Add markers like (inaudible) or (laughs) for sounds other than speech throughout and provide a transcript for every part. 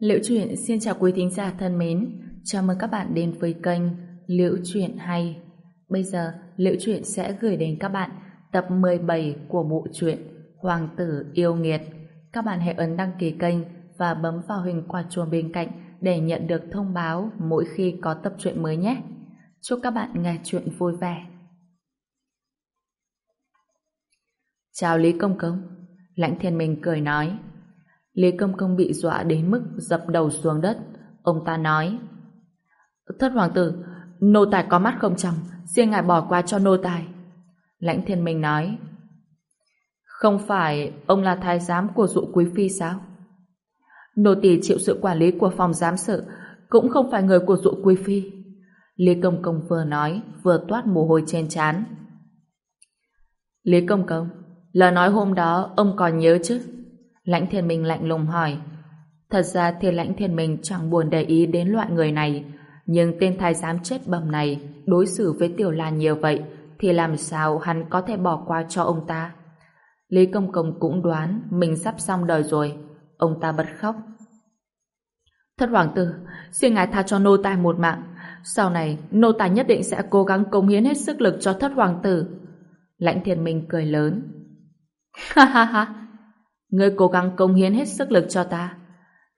Liễu truyện xin chào quý thính giả thân mến, chào mừng các bạn đến với kênh Liễu truyện hay. Bây giờ, Liễu truyện sẽ gửi đến các bạn tập 17 của bộ truyện Hoàng tử yêu nghiệt. Các bạn hãy ấn đăng ký kênh và bấm vào hình quả chuông bên cạnh để nhận được thông báo mỗi khi có tập truyện mới nhé. Chúc các bạn nghe truyện vui vẻ. Chào Lý Công Công. Lãnh Thiên Minh cười nói. Lý Công Công bị dọa đến mức dập đầu xuống đất. Ông ta nói Thất hoàng tử, nô tài có mắt không chồng, xin ngài bỏ qua cho nô tài. Lãnh Thiên Minh nói Không phải ông là thái giám của dụ quý phi sao? Nô tỳ chịu sự quản lý của phòng giám sự, cũng không phải người của dụ quý phi. Lý Công Công vừa nói, vừa toát mồ hôi trên trán. Lý Công Công, lời nói hôm đó ông còn nhớ chứ? Lãnh Thiên Minh lạnh lùng hỏi. Thật ra thì Lãnh Thiên Minh chẳng buồn để ý đến loại người này, nhưng tên thái giám chết bầm này đối xử với Tiểu Lan nhiều vậy, thì làm sao hắn có thể bỏ qua cho ông ta? Lý Công Công cũng đoán mình sắp xong đời rồi. Ông ta bật khóc. Thất hoàng tử, xin ngài tha cho nô tài một mạng. Sau này, nô tài nhất định sẽ cố gắng cống hiến hết sức lực cho thất hoàng tử. Lãnh thiên minh cười lớn. (laughs) Ha ha ha, ngươi cố gắng cống hiến hết sức lực cho ta.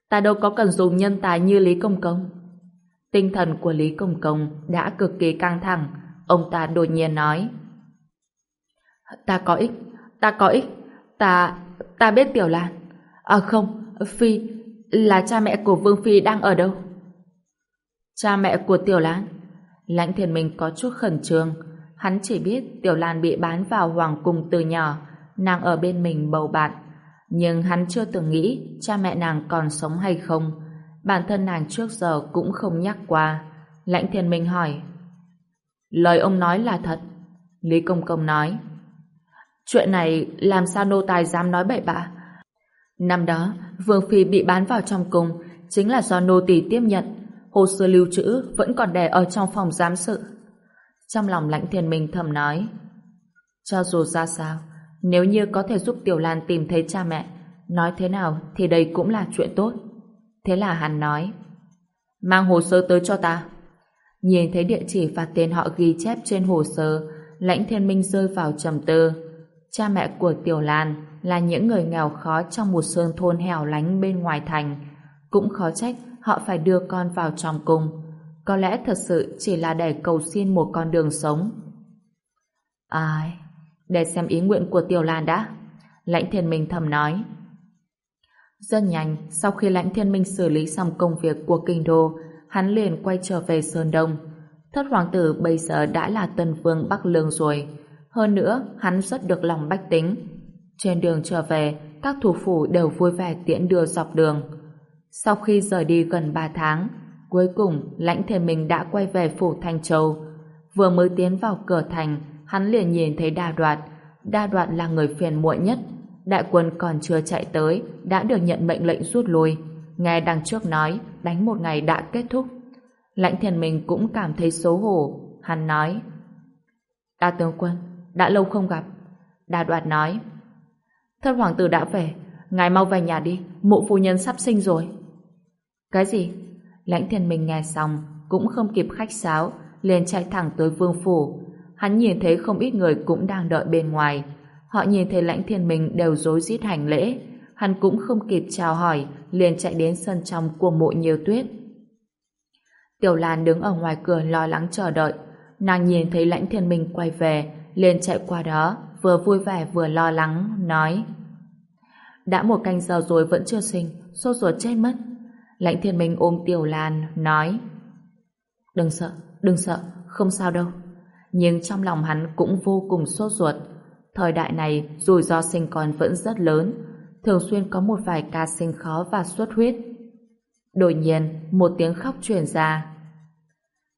Ta đâu có cần dùng nhân tài như Lý Công Công. Tinh thần của Lý Công Công đã cực kỳ căng thẳng. Ông ta đột nhiên nói. Ta có ích, ta có ích, ta, ta biết Tiểu Lan. À không, Phi, là cha mẹ của Vương Phi đang ở đâu? Cha mẹ của Tiểu Lan? Lãnh thiền mình có chút khẩn trương. Hắn chỉ biết Tiểu Lan bị bán vào Hoàng Cung từ nhỏ, nàng ở bên mình bầu bạn. Nhưng hắn chưa từng nghĩ cha mẹ nàng còn sống hay không. Bản thân nàng trước giờ cũng không nhắc qua. Lãnh thiên minh hỏi. Lời ông nói là thật. Lý Công Công nói. Chuyện này làm sao nô tài dám nói bậy bạ? Năm đó, Vương Phi bị bán vào trong cung chính là do nô tỳ tiếp nhận. Hồ sơ lưu trữ vẫn còn đè ở trong phòng giám sự. Trong lòng lãnh thiên minh thầm nói Cho dù ra sao nếu như có thể giúp Tiểu Lan tìm thấy cha mẹ, nói thế nào thì đây cũng là chuyện tốt. Thế là hắn nói, Mang hồ sơ tới cho ta. Nhìn thấy địa chỉ và tên họ ghi chép trên hồ sơ, lãnh thiên minh rơi vào trầm tư. Cha mẹ của Tiểu Lan là những người nghèo khó trong một sơn thôn hẻo lánh bên ngoài thành. Cũng khó trách họ phải đưa con vào trong cung. Có lẽ thật sự chỉ là để cầu xin một con đường sống. Ai để xem ý nguyện của Tiểu Lan đã. Lãnh Thiên Minh thầm nói. Rất nhanh, sau khi Lãnh Thiên Minh xử lý xong công việc của kinh đô, hắn liền quay trở về Sơn Đông. Thất hoàng tử bây giờ đã là tân vương Bắc Lương rồi. Hơn nữa, hắn rất được lòng bách tính. Trên đường trở về, các thủ phủ đều vui vẻ tiễn đưa dọc đường. Sau khi rời đi gần 3 tháng, cuối cùng lãnh thiên minh đã quay về phủ Thanh Châu. Vừa mới tiến vào cửa thành, hắn liền nhìn thấy đa đoạt. Đa đoạt là người phiền muộn nhất. Đại quân còn chưa chạy tới, đã được nhận mệnh lệnh rút lui. Nghe đằng trước nói, đánh một ngày đã kết thúc. Lãnh thiền mình cũng cảm thấy xấu hổ. Hắn nói, Đa tướng quân, đã lâu không gặp. Đa đoạt nói, Thất hoàng tử đã về, ngài mau về nhà đi, mụ phu nhân sắp sinh rồi. Cái gì? Lãnh thiền mình nghe xong, cũng không kịp khách sáo, liền chạy thẳng tới vương phủ. Hắn nhìn thấy không ít người cũng đang đợi bên ngoài. Họ nhìn thấy lãnh thiên minh đều rối rít hành lễ. Hắn cũng không kịp chào hỏi, liền chạy đến sân trong của mộ nhiều tuyết. Tiểu Lan đứng ở ngoài cửa lo lắng chờ đợi. Nàng nhìn thấy lãnh thiên minh quay về, liền chạy qua đó, vừa vui vẻ vừa lo lắng, nói Đã một canh giờ rồi vẫn chưa sinh, sốt ruột chết mất. Lãnh thiên minh ôm Tiểu Lan, nói Đừng sợ, đừng sợ, không sao đâu. Nhưng trong lòng hắn cũng vô cùng sốt ruột. Thời đại này, rủi ro sinh con vẫn rất lớn, thường xuyên có một vài ca sinh khó và xuất huyết. Đột nhiên, một tiếng khóc truyền ra.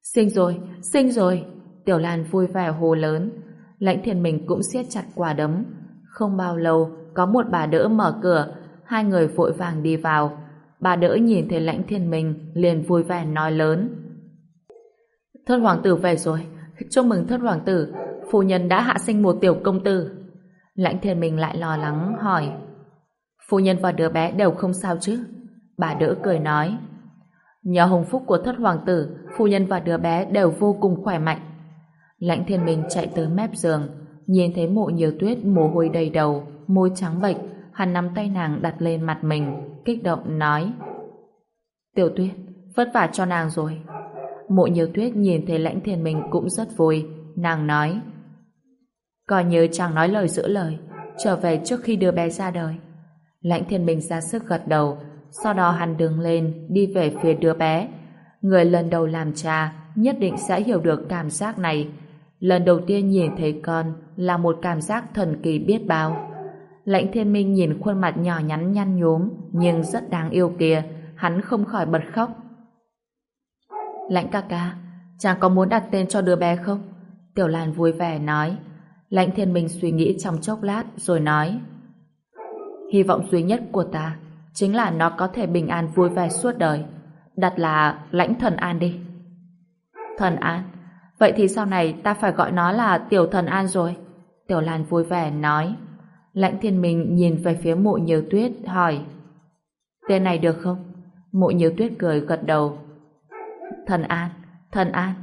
Sinh rồi, sinh rồi! Tiểu Lan vui vẻ hô lớn, lãnh thiền mình cũng siết chặt quả đấm. Không bao lâu, có một bà đỡ mở cửa, hai người vội vàng đi vào. Bà đỡ nhìn thấy lãnh thiên mình, liền vui vẻ nói lớn. Thất hoàng tử về rồi, chúc mừng thất hoàng tử, phu nhân đã hạ sinh một tiểu công tử. Lãnh thiên mình lại lo lắng hỏi. Phu nhân và đứa bé đều không sao chứ? Bà đỡ cười nói. Nhờ hồng phúc của thất hoàng tử, phu nhân và đứa bé đều vô cùng khỏe mạnh. Lãnh thiên minh chạy tới mép giường, nhìn thấy mộ nhiều tuyết mồ hôi đầy đầu, môi trắng bệch, hắn nắm tay nàng đặt lên mặt mình, kích động nói. Tiểu tuyết, vất vả cho nàng rồi. Mộ nhiều tuyết nhìn thấy lãnh thiên minh cũng rất vui, nàng nói. Coi như chàng nói lời giữ lời, trở về trước khi đưa bé ra đời. Lãnh thiên minh ra sức gật đầu, sau đó hắn đứng lên, đi về phía đứa bé. Người lần đầu làm cha nhất định sẽ hiểu được cảm giác này. Lần đầu tiên nhìn thấy con là một cảm giác thần kỳ biết bao. Lãnh thiên minh nhìn khuôn mặt nhỏ nhắn nhăn nhúm nhưng rất đáng yêu kia, hắn không khỏi bật khóc. Lãnh ca ca, chàng có muốn đặt tên cho đứa bé không? Tiểu Lan vui vẻ nói. Lãnh thiên minh suy nghĩ trong chốc lát rồi nói. Hy vọng duy nhất của ta chính là nó có thể bình an vui vẻ suốt đời. Đặt là lãnh thần an đi. Thần an? Vậy thì sau này ta phải gọi nó là tiểu thần an rồi. Tiểu Lan vui vẻ nói. Lãnh thiên minh nhìn về phía mộ nhiều tuyết hỏi Tên này được không? Mộ nhiều tuyết cười gật đầu. Thần an, thần an.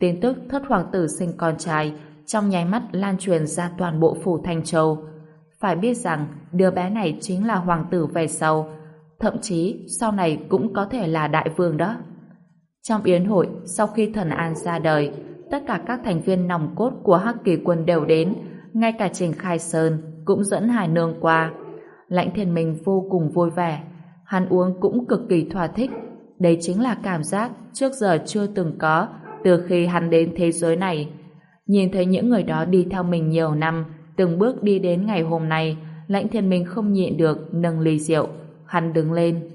Tin tức thất hoàng tử sinh con trai trong nháy mắt lan truyền ra toàn bộ phủ Thanh Châu. Phải biết rằng đứa bé này chính là hoàng tử về sau, thậm chí sau này cũng có thể là đại vương đó. Trong yến hội, sau khi thần An ra đời, tất cả các thành viên nòng cốt của Hắc Kỳ quân đều đến, ngay cả Trình Khai Sơn cũng dẫn Hải Nương qua. Lãnh Thiên Minh vô cùng vui vẻ, hắn uống cũng cực kỳ thỏa thích. Đây chính là cảm giác trước giờ chưa từng có từ khi hắn đến thế giới này. Nhìn thấy những người đó đi theo mình nhiều năm, từng bước đi đến ngày hôm nay, lãnh thiên minh không nhịn được nâng ly rượu. Hắn đứng lên.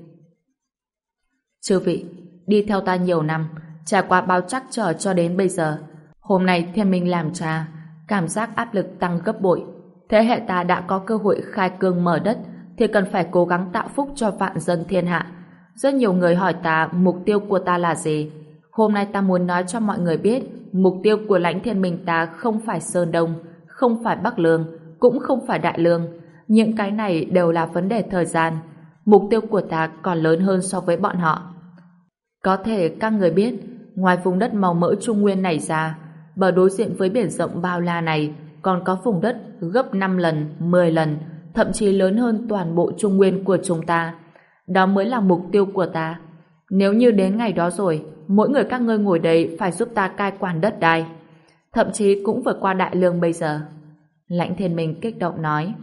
Chư vị, đi theo ta nhiều năm, trải qua bao chắc trở cho đến bây giờ. Hôm nay thiên minh làm cha, cảm giác áp lực tăng gấp bội. Thế hệ ta đã có cơ hội khai cương mở đất, thì cần phải cố gắng tạo phúc cho vạn dân thiên hạ. Rất nhiều người hỏi ta mục tiêu của ta là gì. Hôm nay ta muốn nói cho mọi người biết mục tiêu của lãnh thiên minh ta không phải Sơn Đông, không phải Bắc Lương, cũng không phải Đại Lương. Những cái này đều là vấn đề thời gian. Mục tiêu của ta còn lớn hơn so với bọn họ. Có thể các người biết, ngoài vùng đất màu mỡ Trung Nguyên này ra, bờ đối diện với biển rộng bao la này còn có vùng đất gấp 5 lần, 10 lần, thậm chí lớn hơn toàn bộ Trung Nguyên của chúng ta. Đó mới là mục tiêu của ta. Nếu như đến ngày đó rồi, mỗi người các ngươi ngồi đây phải giúp ta cai quản đất đai. Thậm chí cũng vượt qua đại lương bây giờ. Lãnh thiên minh kích động nói.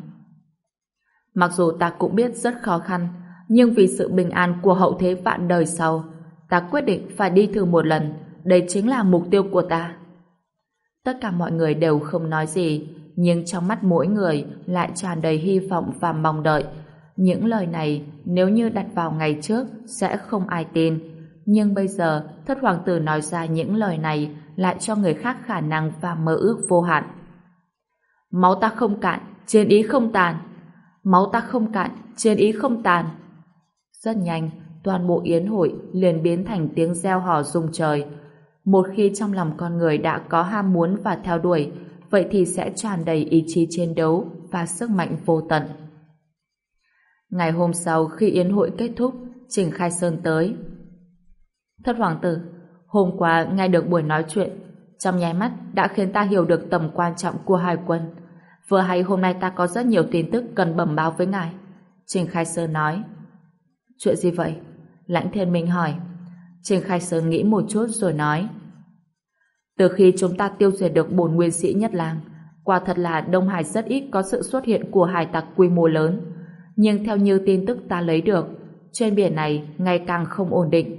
Mặc dù ta cũng biết rất khó khăn, nhưng vì sự bình an của hậu thế vạn đời sau, ta quyết định phải đi thử một lần. Đây chính là mục tiêu của ta. Tất cả mọi người đều không nói gì, nhưng trong mắt mỗi người lại tràn đầy hy vọng và mong đợi. Những lời này nếu như đặt vào ngày trước sẽ không ai tin. Nhưng bây giờ thất hoàng tử nói ra những lời này lại cho người khác khả năng và mơ ước vô hạn. Máu ta không cạn, trên ý không tàn. Máu ta không cạn, trên ý không tàn. Rất nhanh, toàn bộ yến hội liền biến thành tiếng reo hò rung trời. Một khi trong lòng con người đã có ham muốn và theo đuổi, vậy thì sẽ tràn đầy ý chí chiến đấu và sức mạnh vô tận. Ngày hôm sau khi yến hội kết thúc, Trình Khai Sơn tới. Thất hoàng tử, hôm qua nghe được buổi nói chuyện, trong nháy mắt đã khiến ta hiểu được tầm quan trọng của hai quân. Vừa hay hôm nay ta có rất nhiều tin tức cần bẩm báo với ngài. Trình Khai Sơn nói. Chuyện gì vậy? Lãnh Thiên Minh hỏi. Trình Khai Sơn nghĩ một chút rồi nói. Từ khi chúng ta tiêu diệt được bổn nguyên sĩ nhất làng, quả thật là Đông Hải rất ít có sự xuất hiện của hải tặc quy mô lớn. Nhưng theo như tin tức ta lấy được, trên biển này ngày càng không ổn định.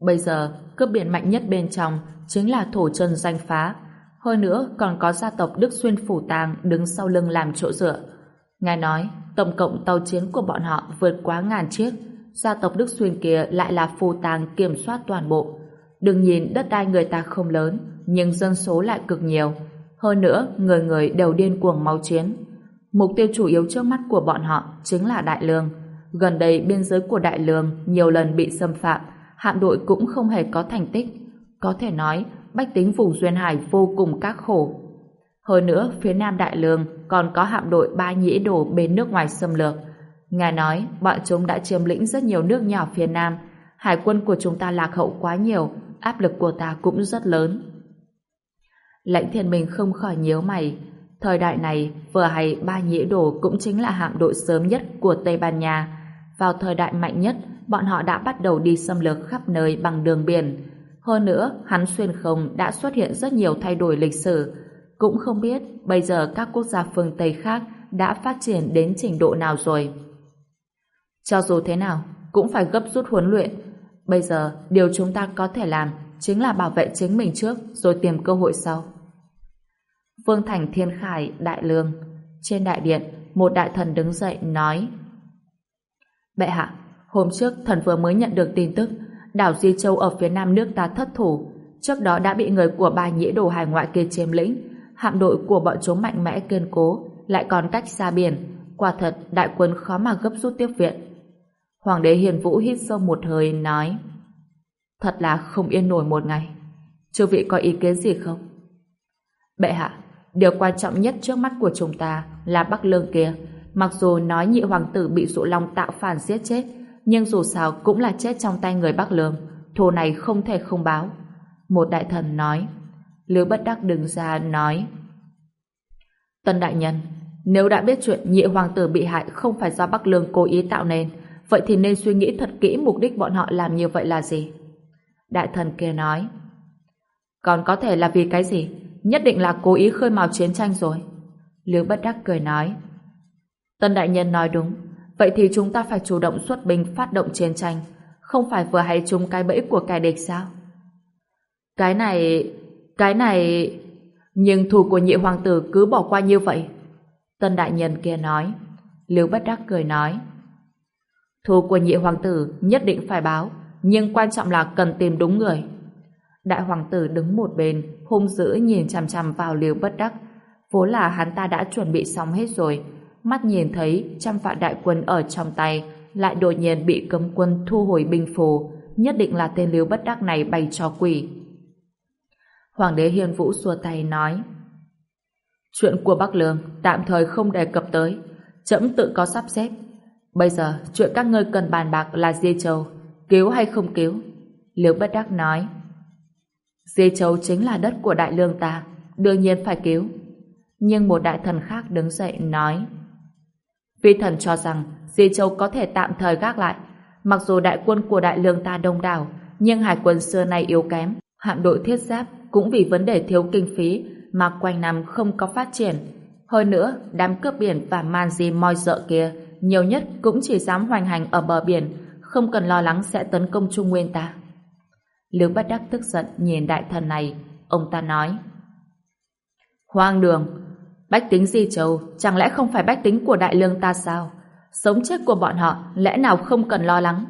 Bây giờ, cướp biển mạnh nhất bên trong chính là thổ chân danh phá. Hơn nữa còn có gia tộc Đức Xuyên Phủ Tàng đứng sau lưng làm chỗ dựa. Ngài nói, tổng cộng tàu chiến của bọn họ vượt quá ngàn chiếc. Gia tộc Đức Xuyên kia lại là Phủ Tàng kiểm soát toàn bộ. Đừng nhìn đất đai người ta không lớn, nhưng dân số lại cực nhiều. Hơn nữa, người người đều điên cuồng máu chiến. Mục tiêu chủ yếu trước mắt của bọn họ chính là Đại Lương. Gần đây biên giới của Đại Lương nhiều lần bị xâm phạm, hạm đội cũng không hề có thành tích. Có thể nói, bách tính vùng Duyên Hải vô cùng các khổ. Hơn nữa, phía nam Đại Lương còn có hạm đội ba nhĩ đổ bên nước ngoài xâm lược. Ngài nói, bọn chúng đã chiếm lĩnh rất nhiều nước nhỏ phía Nam. Hải quân của chúng ta lạc hậu quá nhiều, áp lực của ta cũng rất lớn. Lãnh thiên minh không khỏi nhíu mày. Thời đại này, vừa hay ba nhĩ đồ cũng chính là hạm đội sớm nhất của Tây Ban Nha. Vào thời đại mạnh nhất, bọn họ đã bắt đầu đi xâm lược khắp nơi bằng đường biển. Hơn nữa, hắn xuyên không đã xuất hiện rất nhiều thay đổi lịch sử. Cũng không biết bây giờ các quốc gia phương Tây khác đã phát triển đến trình độ nào rồi. Cho dù thế nào, cũng phải gấp rút huấn luyện. Bây giờ, điều chúng ta có thể làm chính là bảo vệ chính mình trước rồi tìm cơ hội sau. Vương Thành Thiên Khải, Đại Lương. Trên đại điện, một đại thần đứng dậy nói Bệ hạ, hôm trước thần vừa mới nhận được tin tức đảo Di Châu ở phía nam nước ta thất thủ. Trước đó đã bị người của ba nhĩ đồ hải ngoại kia chiếm lĩnh. Hạm đội của bọn chúng mạnh mẽ kiên cố lại còn cách xa biển. Quả thật đại quân khó mà gấp rút tiếp viện. Hoàng đế Hiền Vũ hít sâu một hơi nói thật là không yên nổi một ngày. Chư vị có ý kiến gì không? Bệ hạ, điều quan trọng nhất trước mắt của chúng ta là Bắc Lương kia. Mặc dù nói nhị hoàng tử bị dụ long tạo phản giết chết, nhưng dù sao cũng là chết trong tay người Bắc Lương, thù này không thể không báo. Một đại thần nói, Lưu Bất Đắc đứng ra nói, Tân đại nhân, nếu đã biết chuyện nhị hoàng tử bị hại không phải do Bắc Lương cố ý tạo nên, vậy thì nên suy nghĩ thật kỹ mục đích bọn họ làm như vậy là gì? Đại thần kia nói, còn có thể là vì cái gì? Nhất định là cố ý khơi mào chiến tranh rồi. Lưu Bất Đắc cười nói. Tân đại nhân nói đúng. Vậy thì chúng ta phải chủ động xuất binh phát động chiến tranh. Không phải vừa hay trúng cái bẫy của kẻ địch sao? Cái này cái này, nhưng thù của nhị hoàng tử cứ bỏ qua như vậy. Tân đại nhân kia nói. Lưu Bất Đắc cười nói. Thù của nhị hoàng tử nhất định phải báo, nhưng quan trọng là cần tìm đúng người đại hoàng tử đứng một bên, hung dữ nhìn chằm chằm vào Lưu Bất Đắc. Vốn là hắn ta đã chuẩn bị xong hết rồi, mắt nhìn thấy trăm vạn đại quân ở trong tay, lại đột nhiên bị cấm quân thu hồi binh phù, nhất định là tên Lưu Bất Đắc này bày cho quỷ. Hoàng đế Hiền Vũ xua tay nói, Chuyện của Bắc Lương tạm thời không đề cập tới trẫm tự có sắp xếp. Bây giờ chuyện các ngươi cần bàn bạc là Di Châu, cứu hay không cứu? Liễu Bất Đắc nói Di Châu chính là đất của Đại Lương ta đương nhiên phải cứu nhưng một đại thần khác đứng dậy nói Vi thần cho rằng Di Châu có thể tạm thời gác lại mặc dù đại quân của Đại Lương ta đông đảo nhưng hải quân xưa nay yếu kém hạm đội thiết giáp cũng vì vấn đề thiếu kinh phí mà quanh năm không có phát triển. Hơn nữa, đám cướp biển và man di moi dợ kia nhiều nhất cũng chỉ dám hoành hành ở bờ biển, không cần lo lắng sẽ tấn công Trung Nguyên ta. Lưu Bất Đắc tức giận nhìn đại thần này, ông ta nói Hoang đường, bách tính Di Châu chẳng lẽ không phải bách tính của đại lương ta sao? Sống chết của bọn họ lẽ nào không cần lo lắng?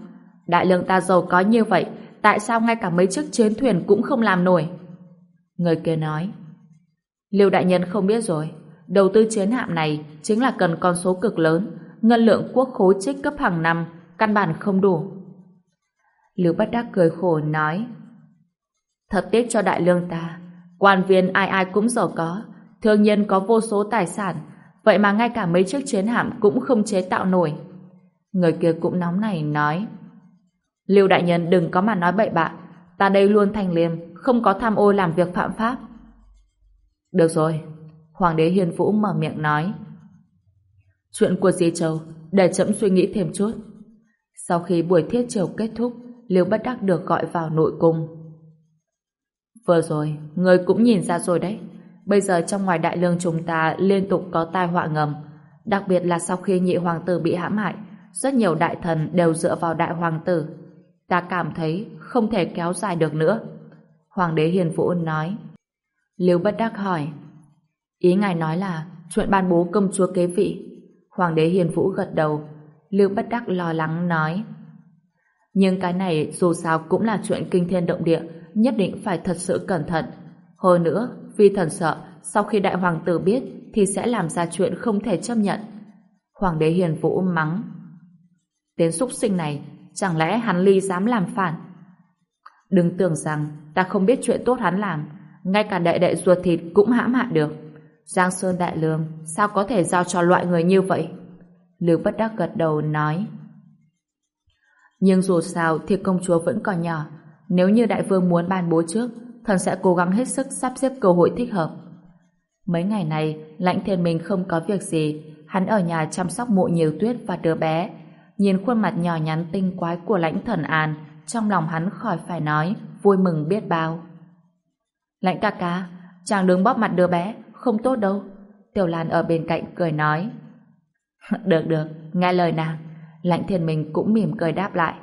Đại lương ta giàu có như vậy, tại sao ngay cả mấy chiếc chiến thuyền cũng không làm nổi? Người kia nói Lưu đại nhân không biết rồi đầu tư chiến hạm này chính là cần con số cực lớn ngân lượng quốc khối trích cấp hàng năm căn bản không đủ Lưu Bất Đắc cười khổ nói Thật tiếc cho đại lương ta quan viên ai ai cũng giàu có thương nhân có vô số tài sản vậy mà ngay cả mấy chiếc chiến hạm cũng không chế tạo nổi người kia cũng nóng này nói Lưu đại nhân đừng có mà nói bậy bạ ta đây luôn thành liêm không có tham ô làm việc phạm pháp. Được rồi, Hoàng đế Hiền Vũ mở miệng nói. Chuyện của Di Châu, để chậm suy nghĩ thêm chút. Sau khi buổi thiết triều kết thúc, Liêu Bất Đắc được gọi vào nội cung. Vừa rồi, người cũng nhìn ra rồi đấy. Bây giờ trong ngoài đại lương chúng ta liên tục có tai họa ngầm. Đặc biệt là sau khi nhị hoàng tử bị hãm hại, rất nhiều đại thần đều dựa vào đại hoàng tử. Ta cảm thấy không thể kéo dài được nữa. Hoàng đế Hiền Vũ nói. Lưu Bất Đắc hỏi. Ý ngài nói là chuyện ban bố công chúa kế vị. Hoàng đế Hiền Vũ gật đầu. Lưu Bất Đắc lo lắng nói. Nhưng cái này dù sao cũng là chuyện kinh thiên động địa, nhất định phải thật sự cẩn thận. Hơn nữa, vi thần sợ, sau khi đại hoàng tử biết thì sẽ làm ra chuyện không thể chấp nhận. Hoàng đế Hiền Vũ mắng. Đến súc sinh này, chẳng lẽ hắn ly dám làm phản? Đừng tưởng rằng ta không biết chuyện tốt hắn làm, ngay cả đệ đệ ruột thịt cũng hãm hại được. Giang Sơn Đại Lương sao có thể giao cho loại người như vậy? Lưu bất đắc gật đầu nói. Nhưng dù sao thì công chúa vẫn còn nhỏ. Nếu như đại vương muốn ban bố trước, thần sẽ cố gắng hết sức sắp xếp cơ hội thích hợp. Mấy ngày này, lãnh thiên minh không có việc gì, hắn ở nhà chăm sóc mộ nhiều tuyết và đứa bé. Nhìn khuôn mặt nhỏ nhắn tinh quái của lãnh thần an, trong lòng hắn khỏi phải nói, vui mừng biết bao. Lãnh ca ca, chàng đứng bóp mặt đứa bé, không tốt đâu. Tiểu Lan ở bên cạnh cười nói. (laughs) được được, nghe lời nàng. Lãnh thiên minh cũng mỉm cười đáp lại.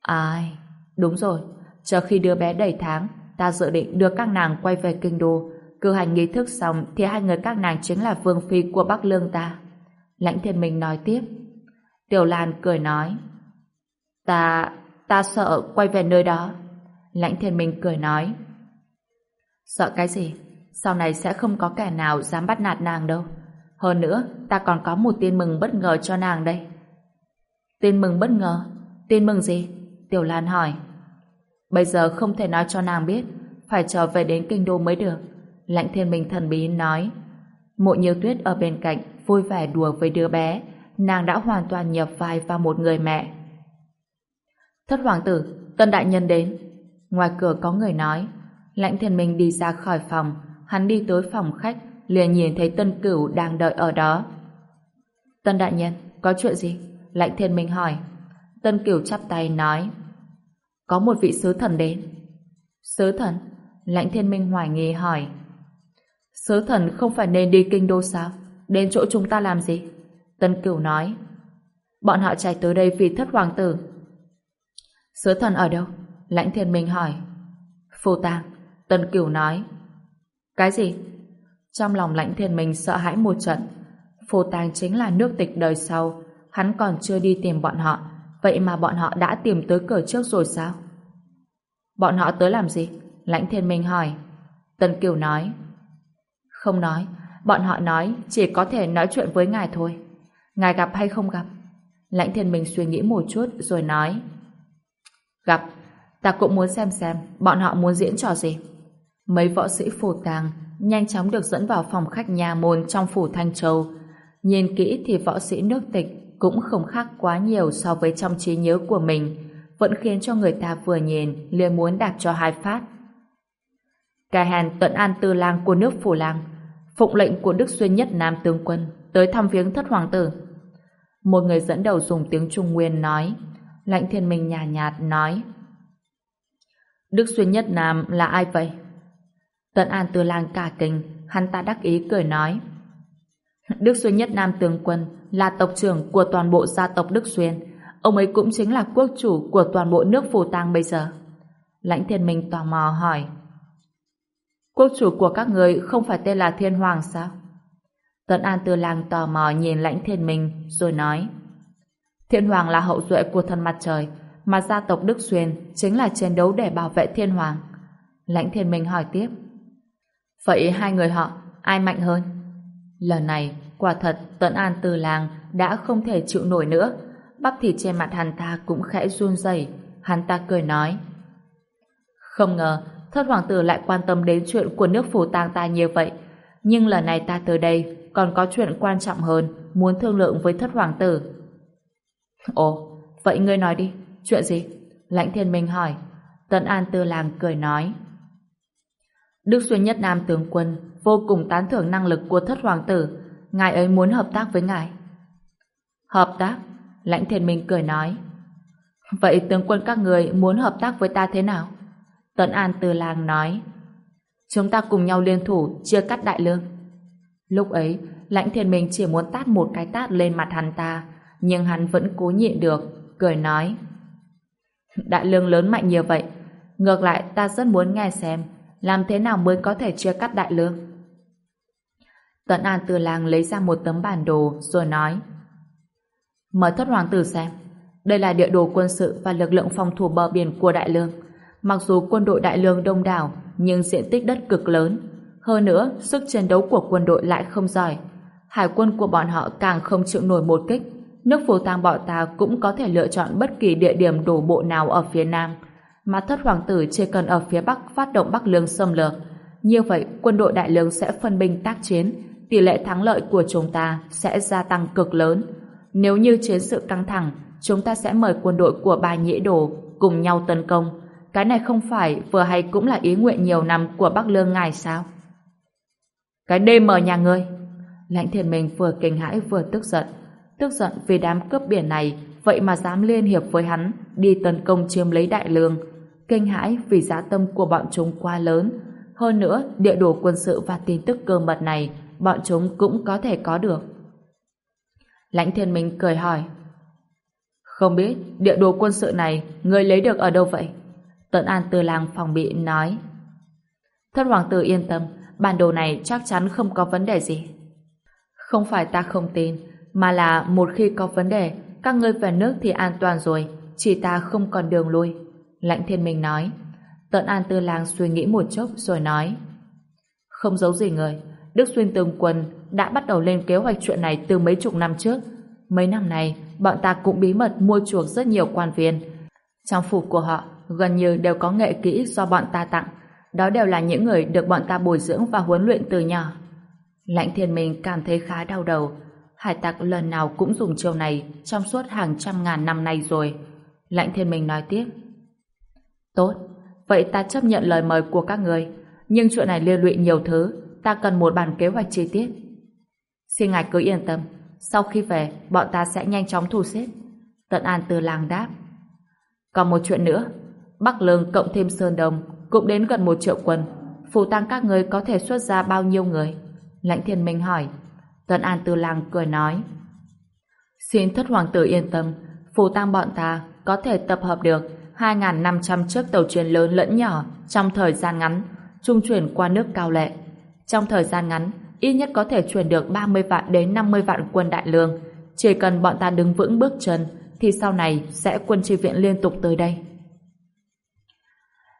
Ai, đúng rồi, chờ khi đứa bé đầy tháng, ta dự định đưa các nàng quay về kinh đô. Cử hành nghi thức xong thì hai người các nàng chính là vương phi của Bắc Lương ta. Lãnh thiên minh nói tiếp. Tiểu Lan cười nói. Ta, ta sợ quay về nơi đó. Lãnh thiên minh cười nói. Sợ cái gì? Sau này sẽ không có kẻ nào dám bắt nạt nàng đâu. Hơn nữa, ta còn có một tin mừng bất ngờ cho nàng đây. Tin mừng bất ngờ? Tin mừng gì? Tiểu Lan hỏi. Bây giờ không thể nói cho nàng biết, phải trở về đến kinh đô mới được. Lãnh thiên minh thần bí nói. Mộ nhiều tuyết ở bên cạnh, vui vẻ đùa với đứa bé. Nàng đã hoàn toàn nhập vai vào một người mẹ. Thất hoàng tử, tân đại nhân đến. Ngoài cửa có người nói. Lãnh thiên minh đi ra khỏi phòng, hắn đi tới phòng khách, liền nhìn thấy tân cửu đang đợi ở đó. Tân đại nhân, có chuyện gì? Lãnh thiên minh hỏi. Tân cửu chắp tay nói. Có một vị sứ thần đến. Sứ thần? Lãnh thiên minh hoài nghi hỏi. Sứ thần không phải nên đi kinh đô sao? Đến chỗ chúng ta làm gì? Tân cửu nói. Bọn họ chạy tới đây vì thất hoàng tử. Sứ thần ở đâu? Lãnh thiên minh hỏi. Phù tàng. Tân cửu nói. Cái gì? Trong lòng lãnh thiên minh sợ hãi một trận. Phù tàng chính là nước tịch đời sau. Hắn còn chưa đi tìm bọn họ. Vậy mà bọn họ đã tìm tới cửa trước rồi sao? Bọn họ tới làm gì? Lãnh thiên minh hỏi. Tân kiều nói. Không nói. Bọn họ nói chỉ có thể nói chuyện với ngài thôi. Ngài gặp hay không gặp? Lãnh thiên minh suy nghĩ một chút rồi nói. Gặp. Ta cũng muốn xem xem bọn họ muốn diễn trò gì. Mấy võ sĩ phù tàng nhanh chóng được dẫn vào phòng khách nhà môn trong phủ Thanh Châu. Nhìn kỹ thì võ sĩ nước tịch cũng không khác quá nhiều so với trong trí nhớ của mình, vẫn khiến cho người ta vừa nhìn liền muốn đạp cho hai phát. Cai hàn tuận an tư lang của nước phủ lang, phụng lệnh của Đức Xuyên Nhất Nam Tướng Quân tới thăm viếng thất hoàng tử. Một người dẫn đầu dùng tiếng Trung Nguyên nói, lãnh thiên minh nhạt nhạt nói, Đức Xuyên Nhất Nam là ai vậy? Tận An Tư Lang cả kinh, hắn ta đắc ý cười nói. Đức Xuyên Nhất Nam Tướng Quân là tộc trưởng của toàn bộ gia tộc Đức Xuyên. Ông ấy cũng chính là quốc chủ của toàn bộ nước Phù Tang bây giờ. Lãnh Thiên Minh tò mò hỏi. Quốc chủ của các người không phải tên là Thiên Hoàng sao? Tấn An Tư Lang tò mò nhìn Lãnh Thiên Minh rồi nói. Thiên Hoàng là hậu duệ của thần mặt trời, mà gia tộc Đức Xuyên chính là chiến đấu để bảo vệ Thiên Hoàng. Lãnh Thiên Minh hỏi tiếp. Vậy hai người họ, ai mạnh hơn? Lần này, quả thật Tuấn An Từ Làng đã không thể chịu nổi nữa. Bắp thịt trên mặt hắn ta cũng khẽ run rẩy. Hắn ta cười nói. Không ngờ, thất hoàng tử lại quan tâm đến chuyện của nước phủ tang ta như vậy. Nhưng lần này ta tới đây còn có chuyện quan trọng hơn, muốn thương lượng với thất hoàng tử. Ồ, vậy ngươi nói đi, chuyện gì? Lãnh thiên minh hỏi. Tấn An Tư Làng cười nói. Đức Xuyên Nhất Nam tướng quân vô cùng tán thưởng năng lực của thất hoàng tử. Ngài ấy muốn hợp tác với ngài. Hợp tác? Lãnh thiên minh cười nói. Vậy tướng quân các người muốn hợp tác với ta thế nào? Tấn An Từ Làng nói. Chúng ta cùng nhau liên thủ chia cắt đại lương. Lúc ấy, lãnh thiên minh chỉ muốn tát một cái tát lên mặt hắn ta, nhưng hắn vẫn cố nhịn được, cười nói. Đại lương lớn mạnh như vậy, ngược lại ta rất muốn nghe xem làm thế nào mới có thể chia cắt đại lương. Tấn An từ làng lấy ra một tấm bản đồ rồi nói Mời thất hoàng tử xem đây là địa đồ quân sự và lực lượng phòng thủ bờ biển của Đại Lương. Mặc dù quân đội Đại Lương đông đảo, nhưng diện tích đất cực lớn. Hơn nữa, sức chiến đấu của quân đội lại không giỏi. Hải quân của bọn họ càng không chịu nổi một kích. Nước phù tang bọn ta cũng có thể lựa chọn bất kỳ địa điểm đổ bộ nào ở phía Nam mà thất hoàng tử chỉ cần ở phía Bắc phát động Bắc Lương xâm lược. Như vậy, quân đội Đại Lương sẽ phân binh tác chiến, tỷ lệ thắng lợi của chúng ta sẽ gia tăng cực lớn. Nếu như chiến sự căng thẳng, chúng ta sẽ mời quân đội của ba nhĩ đồ cùng nhau tấn công. Cái này không phải vừa hay cũng là ý nguyện nhiều năm của Bắc Lương ngài sao? Cái đêm ở nhà ngươi. Lãnh thiên minh vừa kinh hãi vừa tức giận. Tức giận vì đám cướp biển này vậy mà dám liên hiệp với hắn đi tấn công chiếm lấy đại lương. Kinh hãi vì giá tâm của bọn chúng quá lớn. Hơn nữa, địa đồ quân sự và tin tức cơ mật này bọn chúng cũng có thể có được. Lãnh thiên minh cười hỏi Không biết địa đồ quân sự này người lấy được ở đâu vậy? Tận An từ làng phòng bị nói Thất hoàng tử yên tâm bản đồ này chắc chắn không có vấn đề gì. Không phải ta không tin mà là một khi có vấn đề các ngươi về nước thì an toàn rồi chỉ ta không còn đường lui. Lãnh thiên minh nói Tận An Tư Lang suy nghĩ một chốc rồi nói Không giấu gì người Đức Xuyên Tường Quân đã bắt đầu lên kế hoạch chuyện này từ mấy chục năm trước. Mấy năm này, bọn ta cũng bí mật mua chuộc rất nhiều quan viên. Trong phủ của họ, gần như đều có nghệ kỹ do bọn ta tặng. Đó đều là những người được bọn ta bồi dưỡng và huấn luyện từ nhỏ. Lãnh thiên minh cảm thấy khá đau đầu. Hải tặc lần nào cũng dùng chiêu này trong suốt hàng trăm ngàn năm nay rồi. Lãnh thiên minh nói tiếp. Tốt, vậy ta chấp nhận lời mời của các người. Nhưng chuyện này liên lụy nhiều thứ, ta cần một bản kế hoạch chi tiết. Xin ngài cứ yên tâm, sau khi về, bọn ta sẽ nhanh chóng thu xếp. Tận An từ làng đáp. Còn một chuyện nữa, Bắc Lương cộng thêm Sơn Đông cũng đến gần một triệu quân. Phù tăng các người có thể xuất ra bao nhiêu người? Lãnh Thiên Minh hỏi. Tận An từ làng cười nói. Xin thất hoàng tử yên tâm, phù tăng bọn ta có thể tập hợp được 2.500 chiếc tàu chuyên lớn lẫn nhỏ trong thời gian ngắn, trung chuyển qua nước cao lệ. Trong thời gian ngắn, ít nhất có thể chuyển được 30 vạn đến 50 vạn quân đại lương. Chỉ cần bọn ta đứng vững bước chân, thì sau này sẽ quân tri viện liên tục tới đây.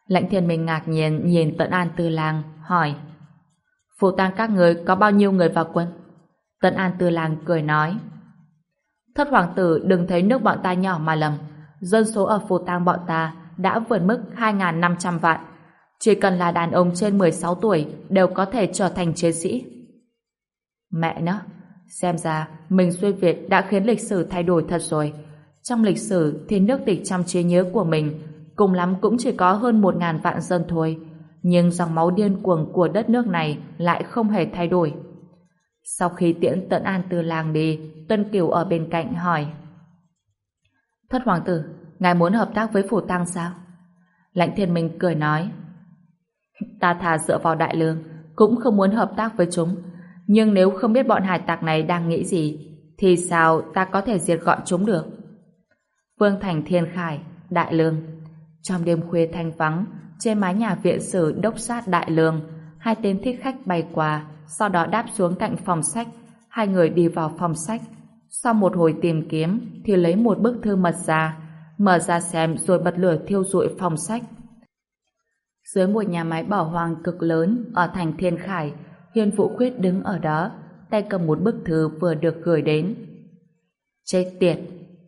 Lãnh thiên mình ngạc nhiên nhìn Tận An Tư Lang, hỏi Phù tăng các người có bao nhiêu người vào quân? Tận An Tư Lang cười nói Thất hoàng tử đừng thấy nước bọn ta nhỏ mà lầm. Dân số ở phù tang bọn ta đã vượt mức 2.500 vạn. Chỉ cần là đàn ông trên 16 tuổi đều có thể trở thành chiến sĩ. Mẹ nó, xem ra mình xuyên Việt đã khiến lịch sử thay đổi thật rồi. Trong lịch sử thì nước tịch trong trí nhớ của mình cùng lắm cũng chỉ có hơn 1.000 vạn dân thôi. Nhưng dòng máu điên cuồng của đất nước này lại không hề thay đổi. Sau khi tiễn tận an từ làng đi, tuân Kiều ở bên cạnh hỏi Thất hoàng tử, ngài muốn hợp tác với phủ tăng sao? Lãnh thiên minh cười nói Ta thà dựa vào đại lương, cũng không muốn hợp tác với chúng. Nhưng nếu không biết bọn hải tặc này đang nghĩ gì, thì sao ta có thể diệt gọn chúng được? Vương Thành Thiên Khải, Đại Lương Trong đêm khuya thanh vắng, trên mái nhà viện sử đốc sát Đại Lương, hai tên thích khách bay qua, sau đó đáp xuống cạnh phòng sách. Hai người đi vào phòng sách. Sau một hồi tìm kiếm, thì lấy một bức thư mật ra, mở ra xem rồi bật lửa thiêu rụi phòng sách. Dưới một nhà máy bỏ hoang cực lớn ở thành Thiên Khải, Hiên Vũ Khuyết đứng ở đó, tay cầm một bức thư vừa được gửi đến. Chết tiệt,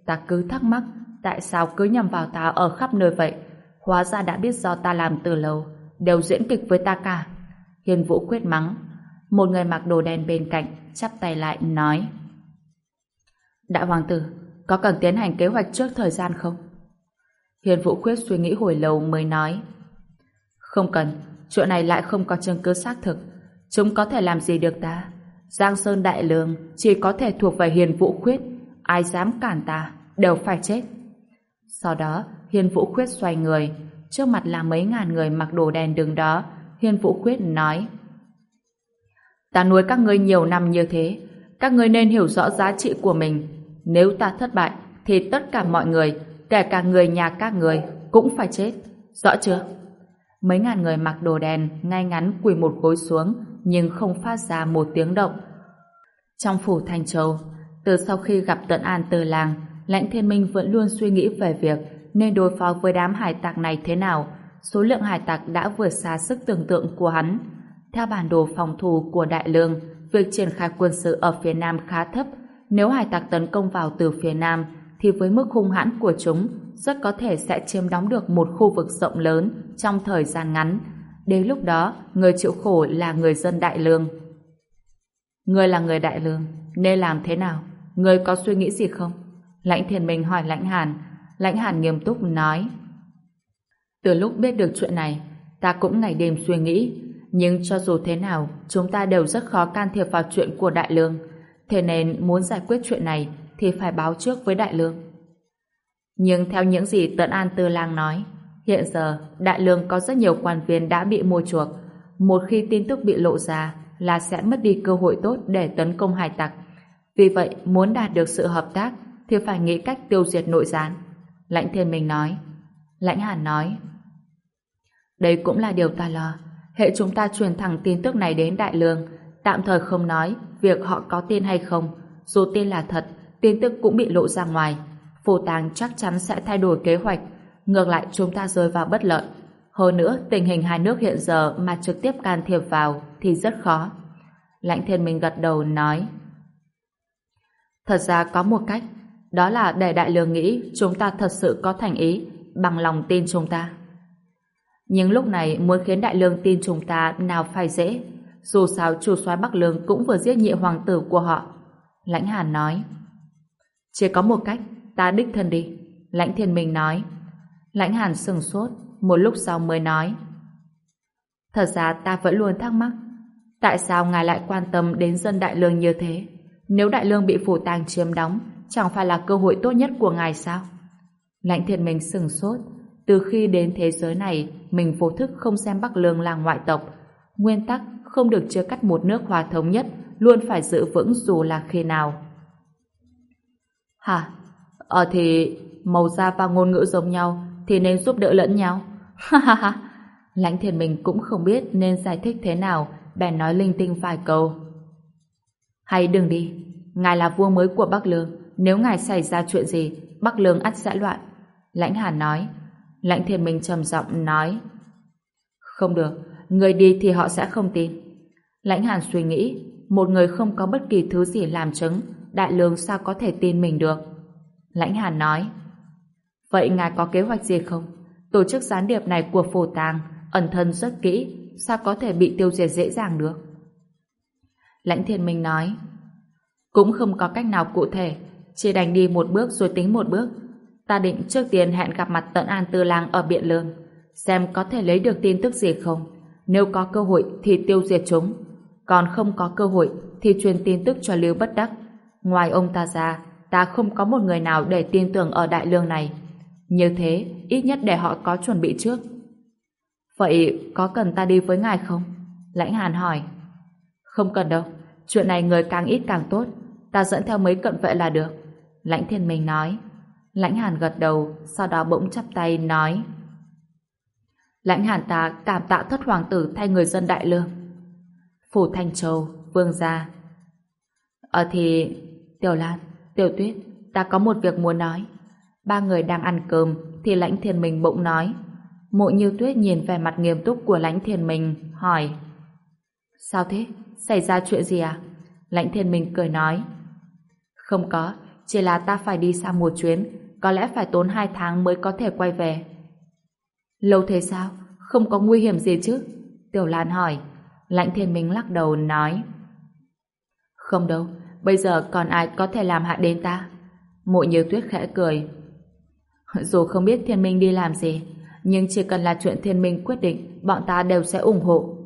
ta cứ thắc mắc tại sao cứ nhầm vào ta ở khắp nơi vậy. Hóa ra đã biết do ta làm từ lâu, đều diễn kịch với ta cả. Hiên Vũ Khuyết mắng. Một người mặc đồ đen bên cạnh, chắp tay lại, nói. Đại Hoàng tử, có cần tiến hành kế hoạch trước thời gian không? Hiền Vũ Khuyết suy nghĩ hồi lâu mới nói. Không cần, chuyện này lại không có chứng cứ xác thực. Chúng có thể làm gì được ta? Giang Sơn Đại Lương chỉ có thể thuộc về Hiền Vũ Khuyết. Ai dám cản ta, đều phải chết. Sau đó, Hiền Vũ Khuyết xoay người. Trước mặt là mấy ngàn người mặc đồ đen đường đó. Hiền Vũ Khuyết nói Ta nuôi các ngươi nhiều năm như thế. Các ngươi nên hiểu rõ giá trị của mình. Nếu ta thất bại, thì tất cả mọi người, kể cả người nhà các người, cũng phải chết. Rõ chưa? Mấy ngàn người mặc đồ đen ngay ngắn quỳ một gối xuống nhưng không phát ra một tiếng động. Trong phủ Thanh Châu, từ sau khi gặp tận an từ làng, lãnh thiên minh vẫn luôn suy nghĩ về việc nên đối phó với đám hải tặc này thế nào. Số lượng hải tặc đã vượt xa sức tưởng tượng của hắn. Theo bản đồ phòng thủ của Đại Lương, việc triển khai quân sự ở phía Nam khá thấp. Nếu hải tặc tấn công vào từ phía Nam, thì với mức hung hãn của chúng, rất có thể sẽ chiếm đóng được một khu vực rộng lớn trong thời gian ngắn. Đến lúc đó, người chịu khổ là người dân đại lương. Ngươi là người đại lương, nên làm thế nào? Ngươi có suy nghĩ gì không? Lãnh Thiên Minh hỏi Lãnh Hàn. Lãnh Hàn nghiêm túc nói. Từ lúc biết được chuyện này, ta cũng ngày đêm suy nghĩ. Nhưng cho dù thế nào, chúng ta đều rất khó can thiệp vào chuyện của đại lương. Thế nên muốn giải quyết chuyện này thì phải báo trước với đại lương. Nhưng theo những gì Tấn An Tư Lang nói, hiện giờ đại lương có rất nhiều quan viên đã bị mua chuộc. Một khi tin tức bị lộ ra là sẽ mất đi cơ hội tốt để tấn công hải tặc. Vì vậy, muốn đạt được sự hợp tác thì phải nghĩ cách tiêu diệt nội gián. Lãnh Thiên Minh nói. Lãnh Hàn nói. Đây cũng là điều ta lo. Hệ chúng ta truyền thẳng tin tức này đến Đại Lương, tạm thời không nói việc họ có tin hay không. Dù tin là thật, tin tức cũng bị lộ ra ngoài. Phù Tàng chắc chắn sẽ thay đổi kế hoạch. Ngược lại chúng ta rơi vào bất lợi. Hơn nữa, tình hình hai nước hiện giờ mà trực tiếp can thiệp vào thì rất khó. Lãnh Thiên Minh gật đầu nói Thật ra có một cách đó là để đại lương nghĩ chúng ta thật sự có thành ý bằng lòng tin chúng ta. Nhưng lúc này muốn khiến đại lương tin chúng ta nào phải dễ dù sao chủ soái Bắc Lương cũng vừa giết nhị hoàng tử của họ. Lãnh Hàn nói Chỉ có một cách ta đích thân đi. Lãnh Thiên Minh nói Lãnh Hàn sừng sốt một lúc sau mới nói Thật ra ta vẫn luôn thắc mắc tại sao ngài lại quan tâm đến dân đại lương như thế? Nếu đại lương bị phủ tàng chiếm đóng chẳng phải là cơ hội tốt nhất của ngài sao? Lãnh thiên minh sừng sốt. Từ khi đến thế giới này, mình vô thức không xem Bắc Lương là ngoại tộc. Nguyên tắc không được chia cắt một nước hòa thống nhất, luôn phải giữ vững dù là khi nào. Hả? Ờ thì màu da và ngôn ngữ giống nhau thì nên giúp đỡ lẫn nhau. (laughs) Ha ha ha. Lãnh thiên mình cũng không biết nên giải thích thế nào, bèn nói linh tinh vài câu. Hay đừng đi, ngài là vua mới của Bắc Lương, nếu ngài xảy ra chuyện gì, Bắc Lương ắt sẽ loạn. Lãnh Hàn nói. Lãnh Thiên Minh trầm giọng nói. Không được, người đi thì họ sẽ không tin. Lãnh Hàn suy nghĩ, một người không có bất kỳ thứ gì làm chứng, Đại Lương sao có thể tin mình được. Lãnh Hàn nói. Vậy ngài có kế hoạch gì không? Tổ chức gián điệp này của phổ tàng, ẩn thân rất kỹ, sao có thể bị tiêu diệt dễ dàng được? Lãnh Thiên Minh nói. Cũng không có cách nào cụ thể, chỉ đành đi một bước rồi tính một bước. Ta định trước tiên hẹn gặp mặt tận An Tư Lang ở Biện Lương, xem có thể lấy được tin tức gì không. Nếu có cơ hội thì tiêu diệt chúng, còn không có cơ hội thì truyền tin tức cho Lưu Bất Đắc. Ngoài ông ta ra, ta không có một người nào để tin tưởng ở Đại Lương này. Như thế, ít nhất để họ có chuẩn bị trước. Vậy có cần ta đi với ngài không? Lãnh Hàn hỏi. Không cần đâu, chuyện này người càng ít càng tốt, ta dẫn theo mấy cận vệ là được. Lãnh thiên minh nói. Lãnh hàn gật đầu, sau đó bỗng chắp tay nói. Lãnh hàn ta cảm tạ thất hoàng tử thay người dân đại lương. Phủ Thanh Châu, Vương gia. Ờ thì, Tiểu Lan, Tiểu Tuyết, ta có một việc muốn nói. Ba người đang ăn cơm, thì lãnh thiên minh bỗng nói. Mộ như tuyết nhìn vẻ mặt nghiêm túc của lãnh thiên minh, hỏi. Sao thế? Xảy ra chuyện gì à? Lãnh thiên minh cười nói. Không có, chỉ là ta phải đi xa một chuyến, có lẽ phải tốn hai tháng mới có thể quay về. Lâu thế sao? Không có nguy hiểm gì chứ? Tiểu Lan hỏi. Lãnh thiên minh lắc đầu nói. Không đâu, bây giờ còn ai có thể làm hại đến ta? Mộ như tuyết khẽ cười. Dù không biết thiên minh đi làm gì, nhưng chỉ cần là chuyện thiên minh quyết định, bọn ta đều sẽ ủng hộ.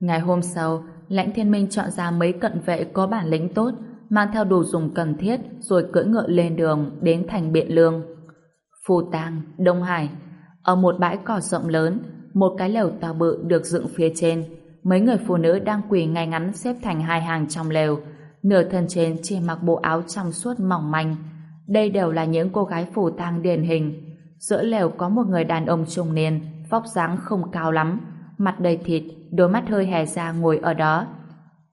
Ngày hôm sau, lãnh thiên minh chọn ra mấy cận vệ có bản lĩnh tốt, mang theo đồ dùng cần thiết rồi cưỡi ngựa lên đường đến thành Biện Lương. Phù Tàng, Đông Hải Ở một bãi cỏ rộng lớn, một cái lều to bự được dựng phía trên. Mấy người phụ nữ đang quỳ ngay ngắn xếp thành hai hàng trong lều. Nửa thân trên chỉ mặc bộ áo trong suốt mỏng manh. Đây đều là những cô gái phù tang điển hình. Giữa lều có một người đàn ông trung niên, vóc dáng không cao lắm, mặt đầy thịt, đôi mắt hơi hè ra ngồi ở đó.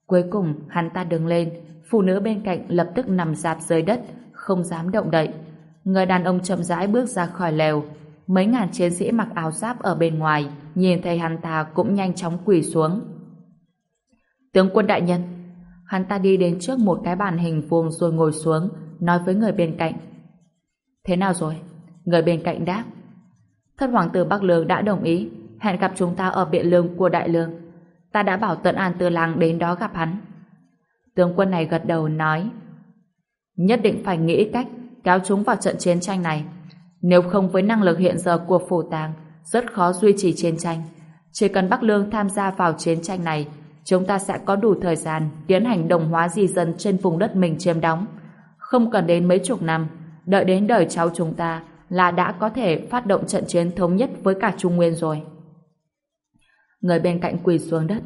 Cuối cùng, hắn ta đứng lên, phụ nữ bên cạnh lập tức nằm dạp dưới đất, không dám động đậy. Người đàn ông chậm rãi bước ra khỏi lều. Mấy ngàn chiến sĩ mặc áo giáp ở bên ngoài, nhìn thấy hắn ta cũng nhanh chóng quỳ xuống. Tướng quân đại nhân, hắn ta đi đến trước một cái bàn hình vuông rồi ngồi xuống, nói với người bên cạnh. Thế nào rồi? Người bên cạnh đáp. Thất hoàng tử Bắc Lương đã đồng ý, hẹn gặp chúng ta ở biện lương của đại lương. Ta đã bảo tận an tư lang đến đó gặp hắn. Tướng quân này gật đầu nói Nhất định phải nghĩ cách kéo chúng vào trận chiến tranh này. Nếu không với năng lực hiện giờ của phủ tàng, rất khó duy trì chiến tranh. Chỉ cần Bắc Lương tham gia vào chiến tranh này, chúng ta sẽ có đủ thời gian tiến hành đồng hóa di dân trên vùng đất mình chiếm đóng. Không cần đến mấy chục năm, đợi đến đời cháu chúng ta là đã có thể phát động trận chiến thống nhất với cả Trung Nguyên rồi. Người bên cạnh quỳ xuống đất.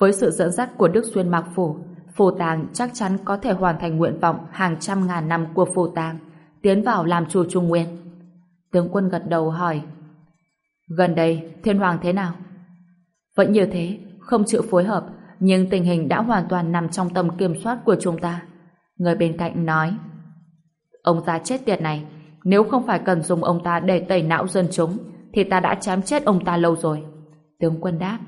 Với sự dẫn dắt của Đức Xuyên Mạc Phủ, Phù Tàng chắc chắn có thể hoàn thành nguyện vọng hàng trăm ngàn năm của Phù Tàng, tiến vào làm chủ Trung Nguyên. Tướng quân gật đầu hỏi, Gần đây, Thiên Hoàng thế nào? Vẫn như thế, không chịu phối hợp, nhưng tình hình đã hoàn toàn nằm trong tầm kiểm soát của chúng ta. Người bên cạnh nói, Ông ta chết tiệt này, nếu không phải cần dùng ông ta để tẩy não dân chúng, thì ta đã chém chết ông ta lâu rồi. Tướng quân đáp.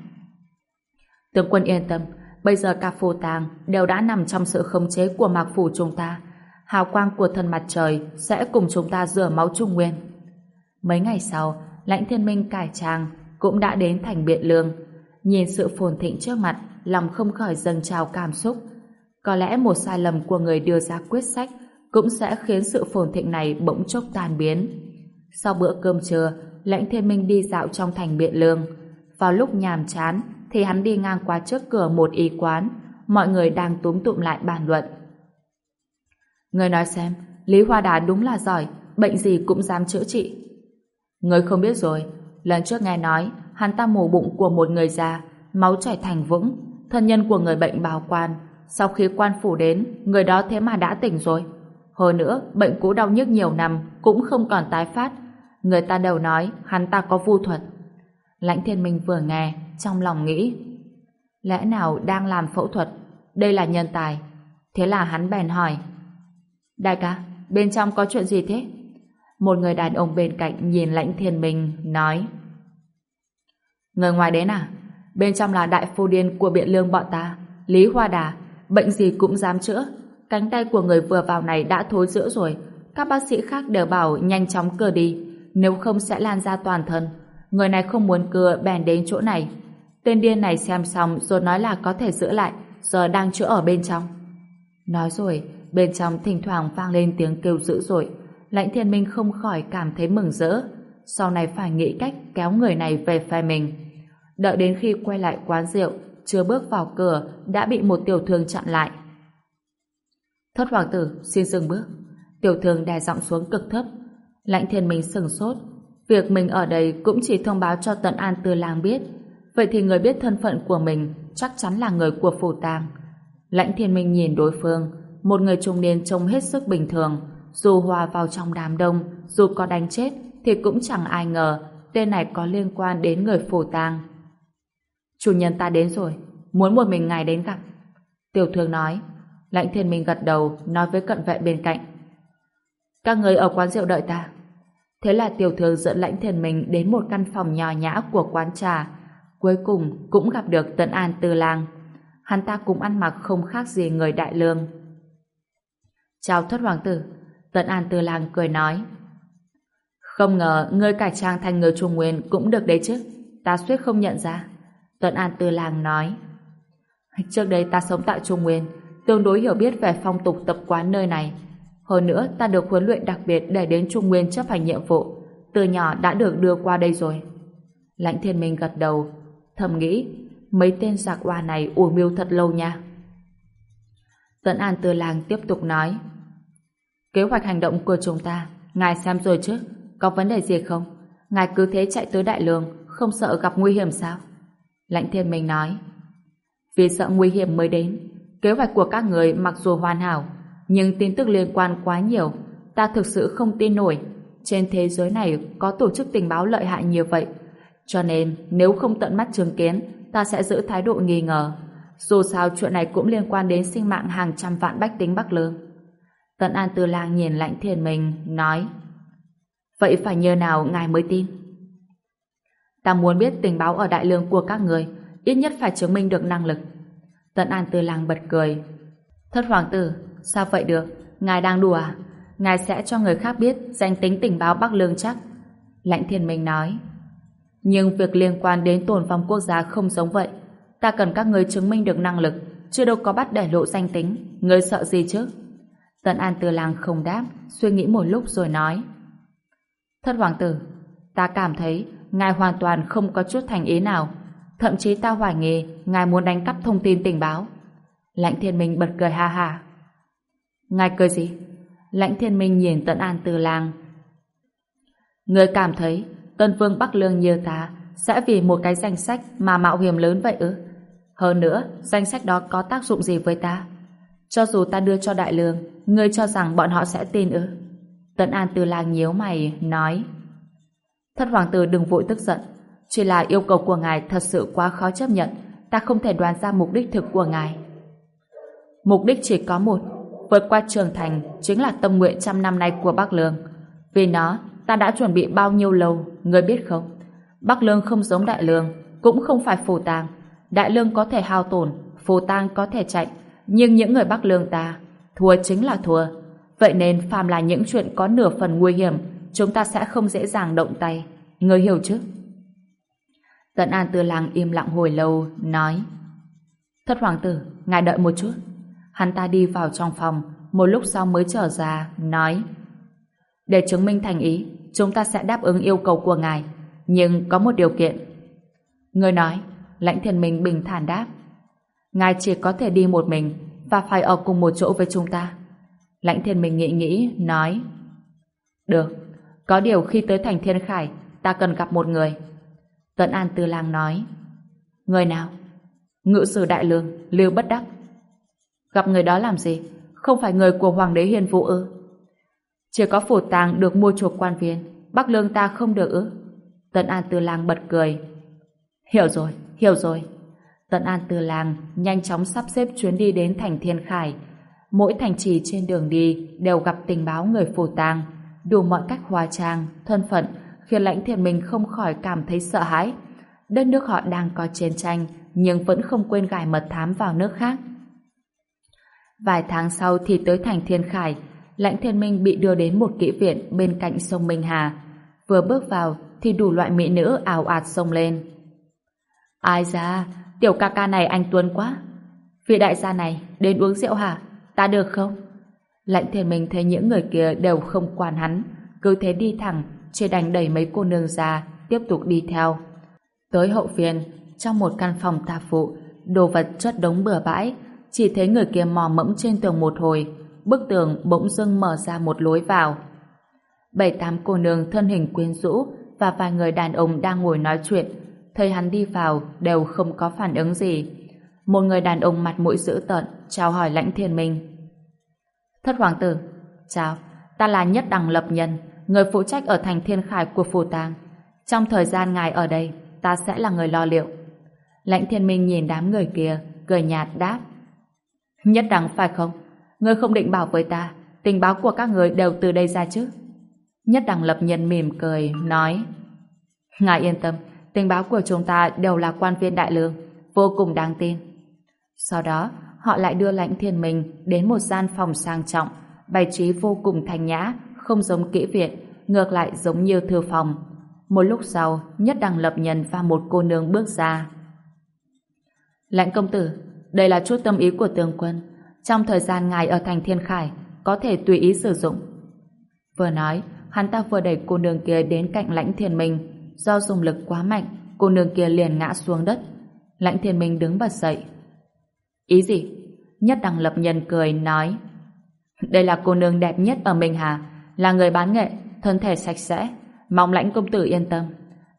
Tướng quân yên tâm, bây giờ cả phù tàng đều đã nằm trong sự khống chế của mạc phủ chúng ta. Hào quang của thần mặt trời sẽ cùng chúng ta rửa máu trung nguyên. Mấy ngày sau, lãnh thiên minh cải trang cũng đã đến thành biện lương. Nhìn sự phồn thịnh trước mặt, lòng không khỏi dâng trào cảm xúc. Có lẽ một sai lầm của người đưa ra quyết sách cũng sẽ khiến sự phồn thịnh này bỗng chốc tan biến. Sau bữa cơm trưa, lãnh thiên minh đi dạo trong thành biện lương. Vào lúc nhàm chán, thì hắn đi ngang qua trước cửa một y quán, mọi người đang túm tụm lại bàn luận. Người nói xem, Lý Hoa Đà đúng là giỏi, bệnh gì cũng dám chữa trị. Người không biết rồi, lần trước nghe nói, hắn ta mổ bụng của một người già, máu chảy thành vũng, thân nhân của người bệnh bào quan. Sau khi quan phủ đến, người đó thế mà đã tỉnh rồi. Hồi nữa, bệnh cũ đau nhức nhiều năm, cũng không còn tái phát. Người ta đều nói, hắn ta có vu thuật. Lãnh thiên minh vừa nghe, trong lòng nghĩ lẽ nào đang làm phẫu thuật? Đây là nhân tài. Thế là hắn bèn hỏi đại ca bên trong có chuyện gì thế? Một người đàn ông bên cạnh nhìn lãnh thiên minh nói người ngoài đến à? Bên trong là đại phu điên của biện lương bọn ta lý hoa đà bệnh gì cũng dám chữa. Cánh tay của người vừa vào này đã thối rữa rồi các bác sĩ khác đều bảo nhanh chóng cờ đi nếu không sẽ lan ra toàn thân người này không muốn cưa bèn đến chỗ này Tên điên này xem xong rồi nói là có thể giữ lại, giờ đang chữa ở bên trong. Nói rồi, bên trong thỉnh thoảng vang lên tiếng kêu dữ dội. Lãnh thiên minh không khỏi cảm thấy mừng rỡ. Sau này phải nghĩ cách kéo người này về phe mình. Đợi đến khi quay lại quán rượu, chưa bước vào cửa, đã bị một tiểu thương chặn lại. Thất hoàng tử, xin dừng bước. Tiểu thương đè giọng xuống cực thấp. Lãnh thiên minh sừng sốt. Việc mình ở đây cũng chỉ thông báo cho tận an tư lang biết Vậy thì người biết thân phận của mình chắc chắn là người của phủ tàng. Lãnh thiên minh nhìn đối phương, một người trung niên trông hết sức bình thường, dù hòa vào trong đám đông, dù có đánh chết, thì cũng chẳng ai ngờ tên này có liên quan đến người phủ tàng. Chủ nhân ta đến rồi, muốn một mình ngài đến gặp. Tiểu thương nói, lãnh thiên minh gật đầu, nói với cận vệ bên cạnh. Các người ở quán rượu đợi ta. Thế là tiểu thư dẫn lãnh thiền mình đến một căn phòng nhỏ nhã của quán trà, Cuối cùng cũng gặp được Tần An Tư Lang. Hắn ta cũng ăn mặc không khác gì người đại lương. Chào thất hoàng tử. Tần An Tư Lang cười nói. Không ngờ ngươi cải trang thành người Trung Nguyên cũng được đấy chứ. Ta suýt không nhận ra. Tần An Tư Lang nói. Trước đây ta sống tại Trung Nguyên, tương đối hiểu biết về phong tục tập quán nơi này. Hơn nữa, ta được huấn luyện đặc biệt để đến Trung Nguyên chấp hành nhiệm vụ. Từ nhỏ đã được đưa qua đây rồi. Lãnh thiên minh gật đầu, thầm nghĩ mấy tên giặc oa này ủ mưu thật lâu nha. Tấn An Tư Lang tiếp tục nói Kế hoạch hành động của chúng ta ngài xem rồi chứ có vấn đề gì không? Ngài cứ thế chạy tới Đại Lương không sợ gặp nguy hiểm sao? Lãnh Thiên Minh nói Vì sợ nguy hiểm mới đến kế hoạch của các người mặc dù hoàn hảo nhưng tin tức liên quan quá nhiều ta thực sự không tin nổi trên thế giới này có tổ chức tình báo lợi hại như vậy cho nên, nếu không tận mắt chứng kiến, ta sẽ giữ thái độ nghi ngờ. Dù sao chuyện này cũng liên quan đến sinh mạng hàng trăm vạn bách tính Bắc Lương. Tận An Tư Lang nhìn lãnh thiền mình, nói Vậy phải nhờ nào ngài mới tin? Ta muốn biết tình báo ở đại lương của các người, ít nhất phải chứng minh được năng lực. Tận An Tư Lang bật cười. Thất hoàng tử, sao vậy được? Ngài đang đùa à? Ngài sẽ cho người khác biết danh tính tình báo Bắc Lương chắc. Lãnh thiên minh nói. Nhưng việc liên quan đến tổn vong quốc gia không giống vậy. Ta cần các người chứng minh được năng lực, chưa đâu có bắt để lộ danh tính, người sợ gì chứ? Tần An Tư Lang không đáp, suy nghĩ một lúc rồi nói. Thất hoàng tử, ta cảm thấy ngài hoàn toàn không có chút thành ý nào. Thậm chí ta hoài nghi ngài muốn đánh cắp thông tin tình báo. Lãnh thiên minh bật cười ha ha. Ngài cười gì? Lãnh thiên minh nhìn tận an từ lang. Người cảm thấy tân vương Bắc Lương như ta sẽ vì một cái danh sách mà mạo hiểm lớn vậy ư? Hơn nữa, danh sách đó có tác dụng gì với ta? Cho dù ta đưa cho đại lương, ngươi cho rằng bọn họ sẽ tin ư? Tấn An Từ Lang nhíu mày, nói Thất hoàng tử đừng vội tức giận Chỉ là yêu cầu của ngài thật sự quá khó chấp nhận Ta không thể đoán ra mục đích thực của ngài Mục đích chỉ có một Vượt qua trường thành Chính là tâm nguyện trăm năm nay của Bắc Lương Vì nó ta đã chuẩn bị bao nhiêu lâu người biết không Bắc Lương không giống Đại Lương Cũng không phải phù tang Đại Lương có thể hao tổn Phù tang có thể chạy Nhưng những người Bắc Lương ta Thua chính là thua Vậy nên phàm là những chuyện có nửa phần nguy hiểm chúng ta sẽ không dễ dàng động tay. người hiểu chứ? Tận An Tư Lang im lặng hồi lâu, nói Thất hoàng tử, ngài đợi một chút. Hắn ta đi vào trong phòng, một lúc sau mới trở ra, nói Để chứng minh thành ý, chúng ta sẽ đáp ứng yêu cầu của ngài. Nhưng có một điều kiện. người nói, lãnh thiên minh bình thản đáp Ngài chỉ có thể đi một mình và phải ở cùng một chỗ với chúng ta. Lãnh thiên minh nghĩ nghĩ, nói Được, có điều khi tới thành Thiên Khải, ta cần gặp một người. Tấn An Tư Lang nói. Người nào? Ngự sử đại lương, Lưu Bất Đắc. Gặp người đó làm gì? Không phải người của Hoàng đế Hiền Vũ ư? Chỉ có phủ tàng được mua chuộc quan viên, Bắc Lương ta không được ư? Tấn An Tư Lang bật cười. Hiểu rồi, hiểu rồi. Tấn An Tư Lang nhanh chóng sắp xếp chuyến đi đến thành Thiên Khải. Mỗi thành trì trên đường đi đều gặp tình báo người phủ tàng đủ mọi cách hóa trang, thân phận, khiến lãnh thiền mình không khỏi cảm thấy sợ hãi. Đất nước họ đang có chiến tranh, nhưng vẫn không quên gài mật thám vào nước khác. Vài tháng sau thì tới thành Thiên Khải, lãnh thiên minh bị đưa đến một kỹ viện bên cạnh sông Minh Hà. Vừa bước vào thì đủ loại mỹ nữ ảo ạt sông lên. Ai ra, tiểu ca ca này anh tuân quá. Vị đại gia này, đến uống rượu hả? Ta được không? Lãnh thiên minh thấy những người kia đều không quan hắn, cứ thế đi thẳng, chỉ đành đẩy mấy cô nương ra, tiếp tục đi theo. Tới hậu viện trong một căn phòng tạp phụ, đồ vật chất đống bừa bãi, chỉ thấy người kia mò mẫm trên tường một hồi, bức tường bỗng dưng mở ra một lối vào. Bảy tám cô nương thân hình quyến rũ và vài người đàn ông đang ngồi nói chuyện, thấy hắn đi vào đều không có phản ứng gì. Một người đàn ông mặt mũi dữ tợn chào hỏi lãnh thiên minh. Thất hoàng tử, chào, ta là Nhất Đằng Lập Nhân, người phụ trách ở thành thiên khải của phù tàng. Trong thời gian ngài ở đây, ta sẽ là người lo liệu. Lãnh thiên minh nhìn đám người kia, cười nhạt đáp. Nhất đẳng phải không? Ngươi không định bảo với ta, tình báo của các người đều từ đây ra chứ? Nhất đẳng Lập Nhân mỉm cười, nói. Ngài yên tâm, tình báo của chúng ta đều là quan viên đại lương, vô cùng đáng tin. Sau đó, họ lại đưa lãnh thiên mình đến một gian phòng sang trọng, bày trí vô cùng thanh nhã, không giống kỹ viện, ngược lại giống như thư phòng. Một lúc sau, nhất Đăng lập nhân và một cô nương bước ra. Lãnh công tử, đây là chút tâm ý của tướng quân. Trong thời gian ngài ở thành thiên khải, có thể tùy ý sử dụng. Vừa nói, hắn ta vừa đẩy cô nương kia đến cạnh lãnh thiên minh. Do dùng lực quá mạnh, cô nương kia liền ngã xuống đất. Lãnh thiên minh đứng bật dậy, Ý gì? Nhất đằng lập nhân cười nói Đây là cô nương đẹp nhất ở Minh Hà Là người bán nghệ Thân thể sạch sẽ Mong lãnh công tử yên tâm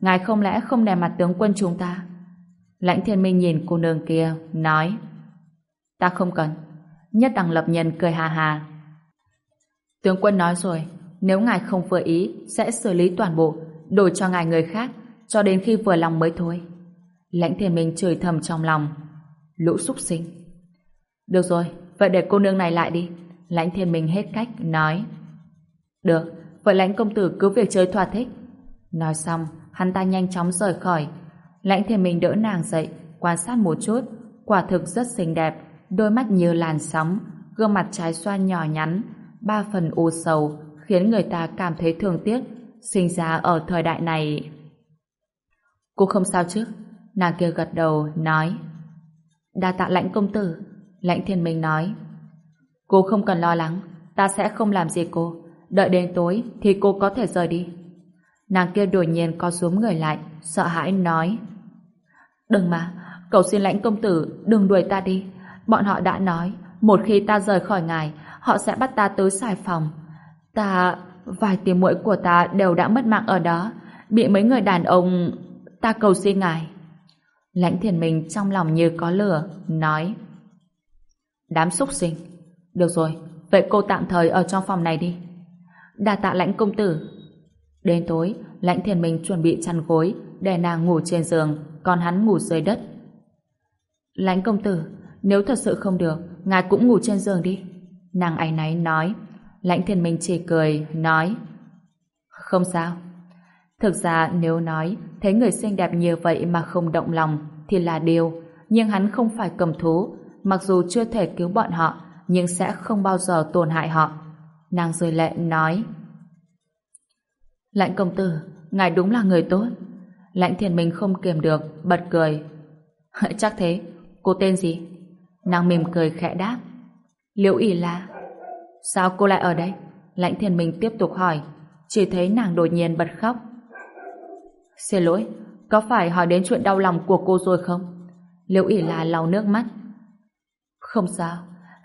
Ngài không lẽ không đè mặt tướng quân chúng ta Lãnh thiên minh nhìn cô nương kia Nói Ta không cần Nhất đằng lập nhân cười hà hà Tướng quân nói rồi Nếu ngài không vừa ý Sẽ xử lý toàn bộ Đổi cho ngài người khác Cho đến khi vừa lòng mới thôi Lãnh thiên minh chửi thầm trong lòng Lũ xúc sinh. Được rồi, vậy để cô nương này lại đi. Lãnh thiên minh hết cách, nói. Được, vậy lãnh công tử cứ việc chơi thỏa thích. Nói xong, hắn ta nhanh chóng rời khỏi. Lãnh thiên minh đỡ nàng dậy, quan sát một chút. Quả thực rất xinh đẹp, đôi mắt như làn sóng, gương mặt trái xoan nhỏ nhắn, ba phần u sầu, khiến người ta cảm thấy thương tiếc, sinh ra ở thời đại này. Cô không sao chứ? Nàng kia gật đầu, nói đa tạ lãnh công tử Lãnh thiên minh nói Cô không cần lo lắng Ta sẽ không làm gì cô Đợi đến tối thì cô có thể rời đi Nàng kia đột nhiên co xuống người lại Sợ hãi nói Đừng mà Cầu xin lãnh công tử đừng đuổi ta đi. Bọn họ đã nói Một khi ta rời khỏi ngài Họ sẽ bắt ta tới xài phòng. Ta... Vài tiếng mũi của ta đều đã mất mạng ở đó. Bị mấy người đàn ông Ta cầu xin ngài. Lãnh thiền mình trong lòng như có lửa Nói Đám xúc sinh Được rồi, vậy cô tạm thời ở trong phòng này đi. Đa tạ lãnh công tử. Đến tối Lãnh thiền mình chuẩn bị chăn gối Để nàng ngủ trên giường. Còn hắn ngủ dưới đất. Lãnh công tử Nếu thật sự không được Ngài cũng ngủ trên giường đi. Nàng ấy náy nói. Lãnh thiền minh chỉ cười Nói. Không sao. Thực ra nếu nói thấy người xinh đẹp như vậy mà không động lòng thì là điều, nhưng hắn không phải cầm thú, mặc dù chưa thể cứu bọn họ, nhưng sẽ không bao giờ tổn hại họ. Nàng rơi lệ nói. Lãnh công tử, ngài đúng là người tốt. Lãnh thiền mình không kiềm được, bật cười. (laughs) Chắc thế, cô tên gì? Nàng mỉm cười khẽ đáp. Liễu ỉ là Sao cô lại ở đây? Lãnh thiền mình tiếp tục hỏi. Chỉ thấy nàng đột nhiên bật khóc. Xin lỗi, có phải hỏi đến chuyện đau lòng của cô rồi không? Liễu ỉ là lau nước mắt. Không sao,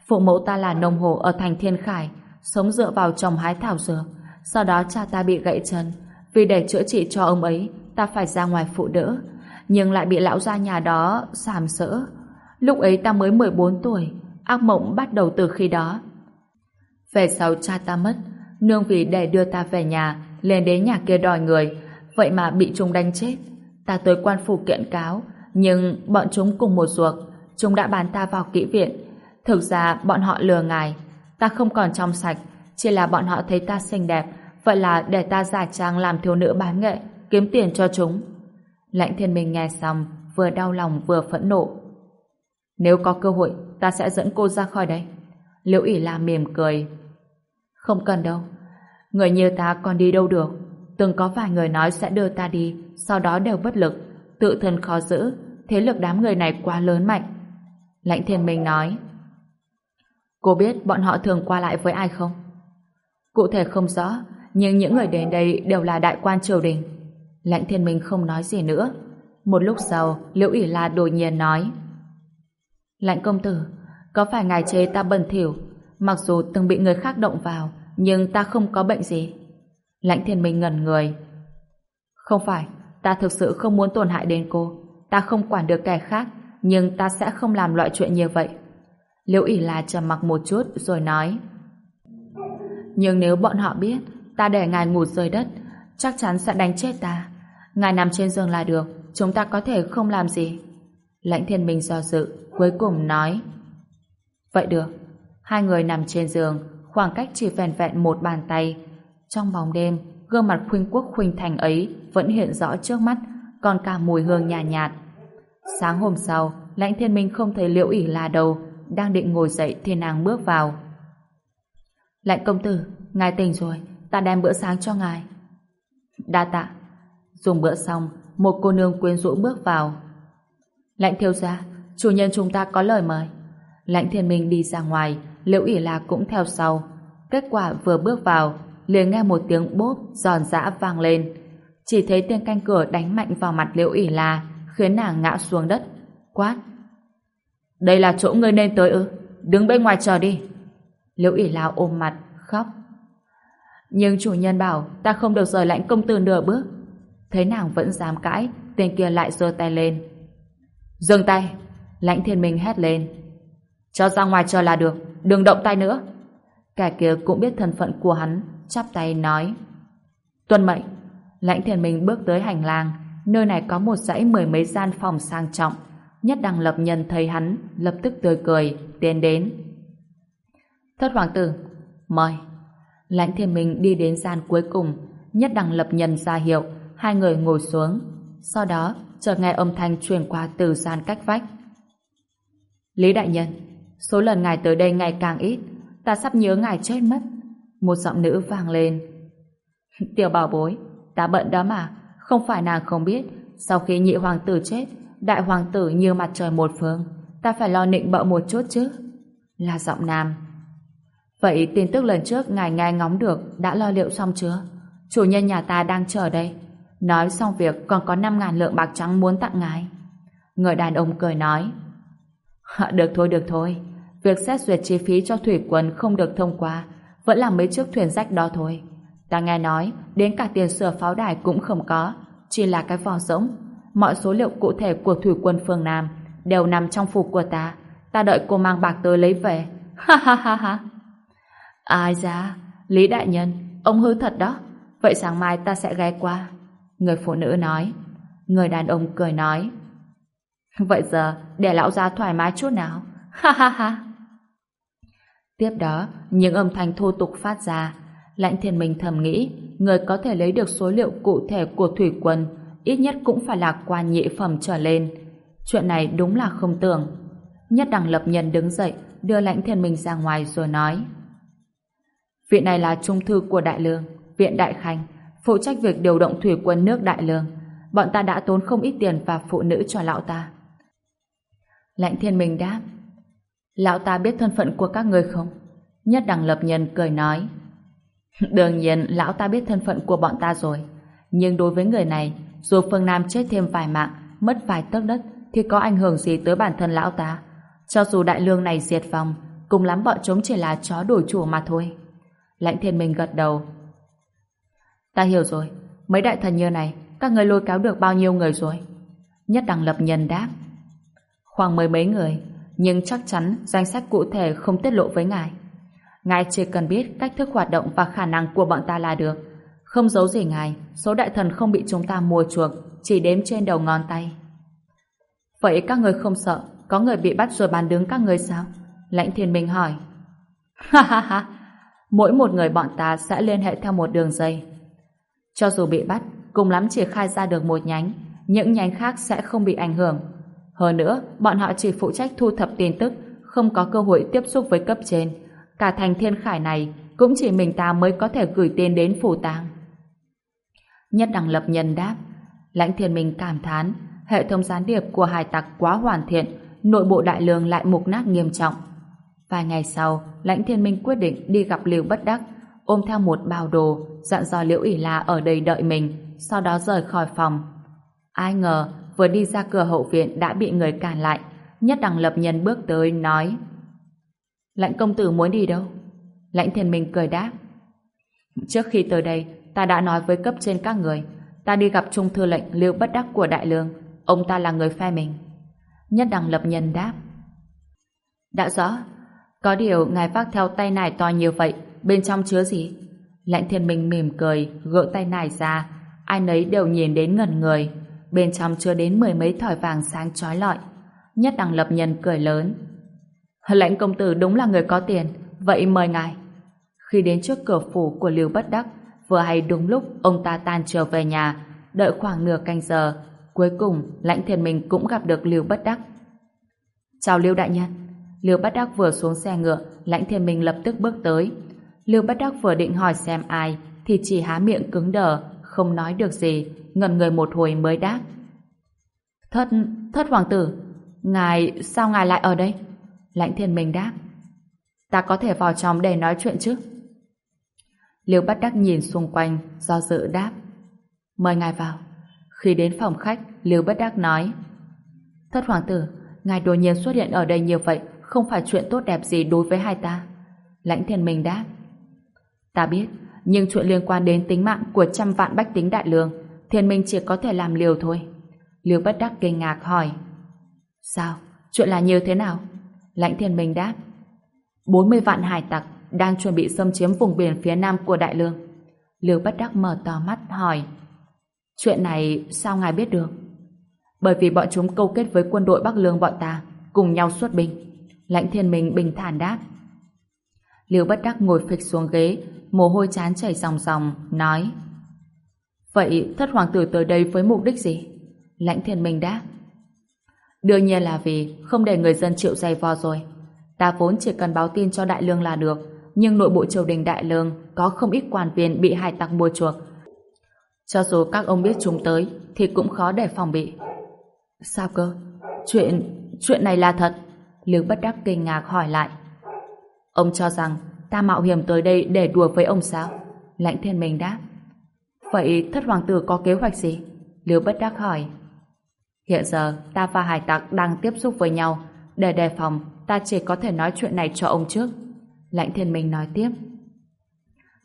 phụ mẫu ta là nông hộ ở thành Thiên Khải, sống dựa vào trồng hái thảo dược. Sau đó cha ta bị gãy chân, vì để chữa trị cho ông ấy, ta phải ra ngoài phụ đỡ, nhưng lại bị lão gia nhà đó sàm sỡ. Lúc ấy ta mới 14 tuổi, ác mộng bắt đầu từ khi đó. Về sau cha ta mất, nương vì để đưa ta về nhà, lên đến nhà kia đòi người, vậy mà bị chúng đánh chết. Ta tới quan phủ kiện cáo, nhưng bọn chúng cùng một ruột, chúng đã bán ta vào kỹ viện. Thực ra bọn họ lừa ngài, ta không còn trong sạch, chỉ là bọn họ thấy ta xinh đẹp, vậy là để ta giả trang làm thiếu nữ bán nghệ, kiếm tiền cho chúng. Lãnh thiên minh nghe xong, vừa đau lòng vừa phẫn nộ. Nếu có cơ hội, ta sẽ dẫn cô ra khỏi đây. Liễu ỉ la mềm cười. Không cần đâu, người như ta còn đi đâu được. Từng có vài người nói sẽ đưa ta đi, sau đó đều bất lực, tự thân khó giữ, thế lực đám người này quá lớn mạnh. Lãnh thiên minh nói, Cô biết bọn họ thường qua lại với ai không? Cụ thể không rõ, nhưng những người đến đây đều là đại quan triều đình. Lãnh thiên minh không nói gì nữa. Một lúc sau, Liễu ỉ la đột nhiên nói, Lãnh công tử, có phải ngài chế ta bẩn thỉu, mặc dù từng bị người khác động vào, nhưng ta không có bệnh gì. Lãnh thiên minh ngẩn người. Không phải, ta thực sự không muốn tổn hại đến cô. Ta không quản được kẻ khác, nhưng ta sẽ không làm loại chuyện như vậy. Liễu ỉ là trầm mặc một chút rồi nói. Nhưng nếu bọn họ biết ta để ngài ngủ rơi đất, chắc chắn sẽ đánh chết ta. Ngài nằm trên giường là được, chúng ta có thể không làm gì. Lãnh thiên minh do dự, cuối cùng nói. Vậy được. Hai người nằm trên giường, khoảng cách chỉ vẹn vẹn một bàn tay, trong bóng đêm, gương mặt khuynh quốc khuynh thành ấy vẫn hiện rõ trước mắt, còn cả mùi hương nhàn nhạt, nhạt. Sáng hôm sau, lãnh thiên minh không thấy liễu ỉ là đâu, đang định ngồi dậy thì nàng bước vào. Lãnh công tử, ngài tỉnh rồi, ta đem bữa sáng cho ngài. Đa tạ. Dùng bữa xong, một cô nương quyến rũ bước vào. Lãnh thiếu gia, chủ nhân chúng ta có lời mời. Lãnh thiên minh đi ra ngoài, liễu ỉ lạc cũng theo sau. Kết quả vừa bước vào, liền nghe một tiếng bốp giòn giã vang lên. Chỉ thấy tiếng canh cửa đánh mạnh vào mặt Liễu ỉ la, khiến nàng ngã xuống đất. Quát! Đây là chỗ ngươi nên tới ư? Đứng bên ngoài chờ đi. Liễu ỉ la ôm mặt, khóc. Nhưng chủ nhân bảo ta không được rời lãnh công tử nửa bước. Thấy nàng vẫn dám cãi, tên kia lại giơ tay lên. Dừng tay! Lãnh thiên minh hét lên. Cho ra ngoài cho là được, đừng động tay nữa. Kẻ kia cũng biết thân phận của hắn, chắp tay nói Tuân mệnh Lãnh thiên minh bước tới hành lang Nơi này có một dãy mười mấy gian phòng sang trọng Nhất đăng lập nhân thấy hắn Lập tức tươi cười Tiến đến Thất hoàng tử Mời Lãnh Thiên minh đi đến gian cuối cùng Nhất đăng lập nhân ra hiệu Hai người ngồi xuống Sau đó chợt nghe âm thanh truyền qua từ gian cách vách Lý đại nhân Số lần ngài tới đây ngày càng ít Ta sắp nhớ ngài chết mất một giọng nữ vang lên. (laughs) Tiểu bảo bối, ta bận đó mà, không phải nàng không biết, sau khi nhị hoàng tử chết, đại hoàng tử như mặt trời một phương, ta phải lo nịnh bợ một chút chứ. Là giọng nam. Vậy tin tức lần trước ngài nghe ngóng được đã lo liệu xong chưa? Chủ nhân nhà ta đang chờ đây. Nói xong việc còn có 5.000 lượng bạc trắng muốn tặng ngài. Người đàn ông cười nói. Được thôi, được thôi. Việc xét duyệt chi phí cho thủy quân không được thông qua vẫn là mấy chiếc thuyền rách đó thôi. Ta nghe nói đến cả tiền sửa pháo đài cũng không có chỉ là cái vò rỗng. Mọi số liệu cụ thể của thủy quân phương Nam đều nằm trong phủ của ta. Ta đợi cô mang bạc tới lấy về. (laughs) Ha ha ha ha. Ai ra? Lý Đại Nhân, ông hư thật đó. Vậy sáng mai ta sẽ ghé qua. Người phụ nữ nói. Người đàn ông cười nói. Vậy giờ, để lão ra thoải mái chút nào. (laughs) Ha ha ha. Tiếp đó, những âm thanh thô tục phát ra. Lãnh thiên minh thầm nghĩ, người có thể lấy được số liệu cụ thể của thủy quân, ít nhất cũng phải là quan nhị phẩm trở lên. Chuyện này đúng là không tưởng. Nhất đẳng lập nhân đứng dậy, đưa lãnh thiên minh ra ngoài rồi nói. Viện này là trung thư của Đại Lương, viện Đại Khanh, phụ trách việc điều động thủy quân nước Đại Lương. Bọn ta đã tốn không ít tiền và phụ nữ cho lão ta. Lãnh thiên minh đáp. Lão ta biết thân phận của các người không? Nhất đẳng lập nhân cười nói. (laughs) Đương nhiên lão ta biết thân phận của bọn ta rồi. Nhưng đối với người này, dù phương Nam chết thêm vài mạng, mất vài tấc đất, thì có ảnh hưởng gì tới bản thân lão ta? Cho dù đại lương này diệt vong, cùng lắm bọn chúng chỉ là chó đổi chủ mà thôi. Lãnh thiên minh gật đầu. Ta hiểu rồi, mấy đại thần như này, các người lôi kéo được bao nhiêu người rồi? Nhất đẳng lập nhân đáp. Khoảng mười mấy người, nhưng chắc chắn danh sách cụ thể không tiết lộ với ngài. Ngài chỉ cần biết cách thức hoạt động và khả năng của bọn ta là được. Không giấu gì ngài, số đại thần không bị chúng ta mua chuộc, chỉ đếm trên đầu ngón tay. Vậy các người không sợ, có người bị bắt rồi bàn đứng các người sao? Lãnh thiên minh hỏi. Ha ha ha, mỗi một người bọn ta sẽ liên hệ theo một đường dây. Cho dù bị bắt, cùng lắm chỉ khai ra được một nhánh, những nhánh khác sẽ không bị ảnh hưởng. Hơn nữa, bọn họ chỉ phụ trách thu thập tin tức, không có cơ hội tiếp xúc với cấp trên. Cả thành thiên khải này cũng chỉ mình ta mới có thể gửi tiền đến phủ tang. Nhất đẳng lập nhân đáp, lãnh thiên minh cảm thán, hệ thống gián điệp của hải tặc quá hoàn thiện, nội bộ đại lương lại mục nát nghiêm trọng. Vài ngày sau, lãnh thiên minh quyết định đi gặp liễu Bất Đắc, ôm theo một bao đồ, dặn dò Liễu ỉ La ở đây đợi mình, sau đó rời khỏi phòng. Ai ngờ, vừa đi ra cửa hậu viện đã bị người cản lại. Nhất đẳng lập nhân bước tới, nói Lãnh công tử muốn đi đâu? Lãnh thiên minh cười đáp Trước khi tới đây, ta đã nói với cấp trên các người, ta đi gặp trung thư lệnh liễu Bất Đắc của Đại Lương, ông ta là người phe mình. Nhất đẳng lập nhân đáp Đã rõ, có điều ngài vác theo tay nải to như vậy, bên trong chứa gì? Lãnh thiên minh mỉm cười, gỡ tay nải ra, ai nấy đều nhìn đến ngẩn người bên trong chứa đến mười mấy thỏi vàng sáng trói lọi. Nhất đẳng lập nhân cười lớn. Lãnh công tử đúng là người có tiền, vậy mời ngài. Khi đến trước cửa phủ của Lưu Bất Đắc, vừa hay đúng lúc ông ta tan trở về nhà, đợi khoảng nửa canh giờ, cuối cùng lãnh thiên minh cũng gặp được Lưu Bất Đắc. Chào Lưu Đại Nhân liêu Bất Đắc vừa xuống xe ngựa, lãnh Thiên Minh lập tức bước tới. liêu Bất Đắc vừa định hỏi xem ai, thì chỉ há miệng cứng đờ, không nói được gì, ngần người một hồi mới đáp. Thất, thất hoàng tử, ngài, sao ngài lại ở đây? Lãnh thiên minh đáp. Ta có thể vào trong để nói chuyện chứ? Liêu bát đắc nhìn xung quanh, do dự đáp. Mời ngài vào. Khi đến phòng khách, Liêu bất đắc nói. Thất hoàng tử, ngài đột nhiên xuất hiện ở đây như vậy không phải chuyện tốt đẹp gì đối với hai ta. Lãnh thiên minh đáp. Ta biết, nhưng chuyện liên quan đến tính mạng của trăm vạn bách tính đại lương thiên minh chỉ có thể làm liều thôi. Liêu bất đắc kinh ngạc hỏi. Sao? Chuyện là như thế nào? Lãnh thiên minh đáp. 40 vạn hải tặc đang chuẩn bị xâm chiếm vùng biển phía nam của đại lương. Liêu bất đắc mở to mắt hỏi. Chuyện này sao ngài biết được? Bởi vì bọn chúng câu kết với quân đội Bắc Lương bọn ta, cùng nhau xuất binh. Lãnh thiên minh bình thản đáp. Liêu bất đắc ngồi phịch xuống ghế, mồ hôi chán chảy ròng ròng, nói Vậy thất hoàng tử tới đây với mục đích gì? Lãnh thiên minh đáp Đương nhiên là vì không để người dân chịu dày vò rồi. Ta vốn chỉ cần báo tin cho đại lương là được, nhưng nội bộ triều đình đại lương có không ít quan viên bị hải tặc mua chuộc. Cho dù các ông biết chúng tới, thì cũng khó để phòng bị. Sao cơ? Chuyện... chuyện này là thật? Lưu bất đắc kinh ngạc hỏi lại. Ông cho rằng ta mạo hiểm tới đây để đùa với ông sao? Lãnh thiên minh đáp. Vậy thất hoàng tử có kế hoạch gì? Lưu bất đắc hỏi. Hiện giờ ta và hải tặc đang tiếp xúc với nhau. Để đề phòng, ta chỉ có thể nói chuyện này cho ông trước. Lãnh thiên minh nói tiếp.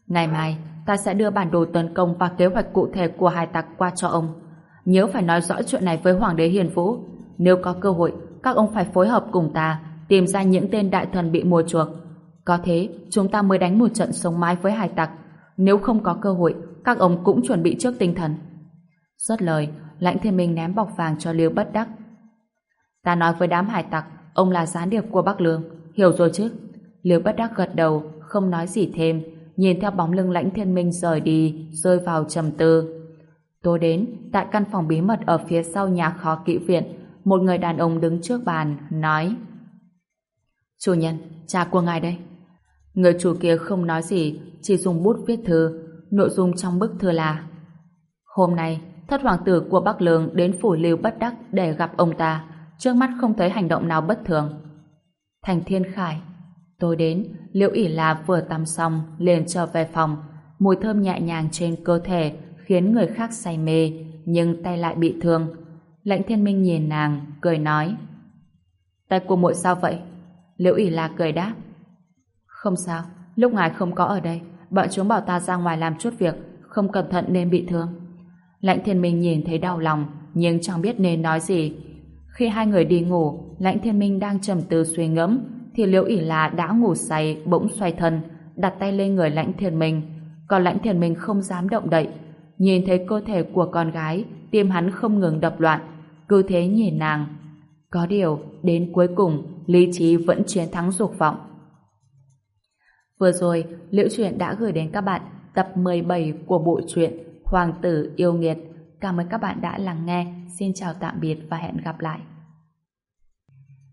Ngày mai, ta sẽ đưa bản đồ tấn công và kế hoạch cụ thể của hải tặc qua cho ông. Nhớ phải nói rõ chuyện này với Hoàng đế Hiền Vũ. Nếu có cơ hội, các ông phải phối hợp cùng ta, tìm ra những tên đại thần bị mua chuộc. Có thế, chúng ta mới đánh một trận sống mái với hải tặc. Nếu không có cơ hội, các ông cũng chuẩn bị trước tinh thần. Rất lời, lãnh thiên minh ném bọc vàng cho Liêu bất đắc. Ta nói với đám hải tặc, ông là gián điệp của Bắc Lương, hiểu rồi chứ? Liêu bất đắc gật đầu, không nói gì thêm, nhìn theo bóng lưng lãnh thiên minh rời đi, rơi vào trầm tư. Tôi đến, tại căn phòng bí mật ở phía sau nhà kho kỵ viện, một người đàn ông đứng trước bàn, nói Chủ nhân, cha của ngài đây. Người chủ kia không nói gì, chỉ dùng bút viết thư. Nội dung trong bức thư là Hôm nay, thất hoàng tử của Bắc Lương đến phủ lưu bất đắc để gặp ông ta. Trước mắt không thấy hành động nào bất thường. Thành Thiên Khải Tôi đến, Liễu ỉ là vừa tắm xong, liền trở về phòng. Mùi thơm nhẹ nhàng trên cơ thể khiến người khác say mê, nhưng tay lại bị thương. Lãnh thiên minh nhìn nàng, cười nói. Tay của muội sao vậy? Liễu ỉ là cười đáp. Không sao, lúc ngài không có ở đây, bọn chúng bảo ta ra ngoài làm chút việc, không cẩn thận nên bị thương. Lãnh thiên minh nhìn thấy đau lòng, nhưng chẳng biết nên nói gì. Khi hai người đi ngủ, lãnh thiên minh đang trầm tư suy ngẫm, thì liễu ỉ là đã ngủ say, bỗng xoay thân, đặt tay lên người lãnh thiên minh. Còn lãnh thiên minh không dám động đậy. Nhìn thấy cơ thể của con gái, tim hắn không ngừng đập loạn. Cứ thế nhìn nàng. Có điều, đến cuối cùng, lý trí vẫn chiến thắng dục vọng. Vừa rồi, Liễu Chuyện đã gửi đến các bạn tập 17 của bộ truyện Hoàng tử yêu nghiệt. Cảm ơn các bạn đã lắng nghe. Xin chào tạm biệt và hẹn gặp lại.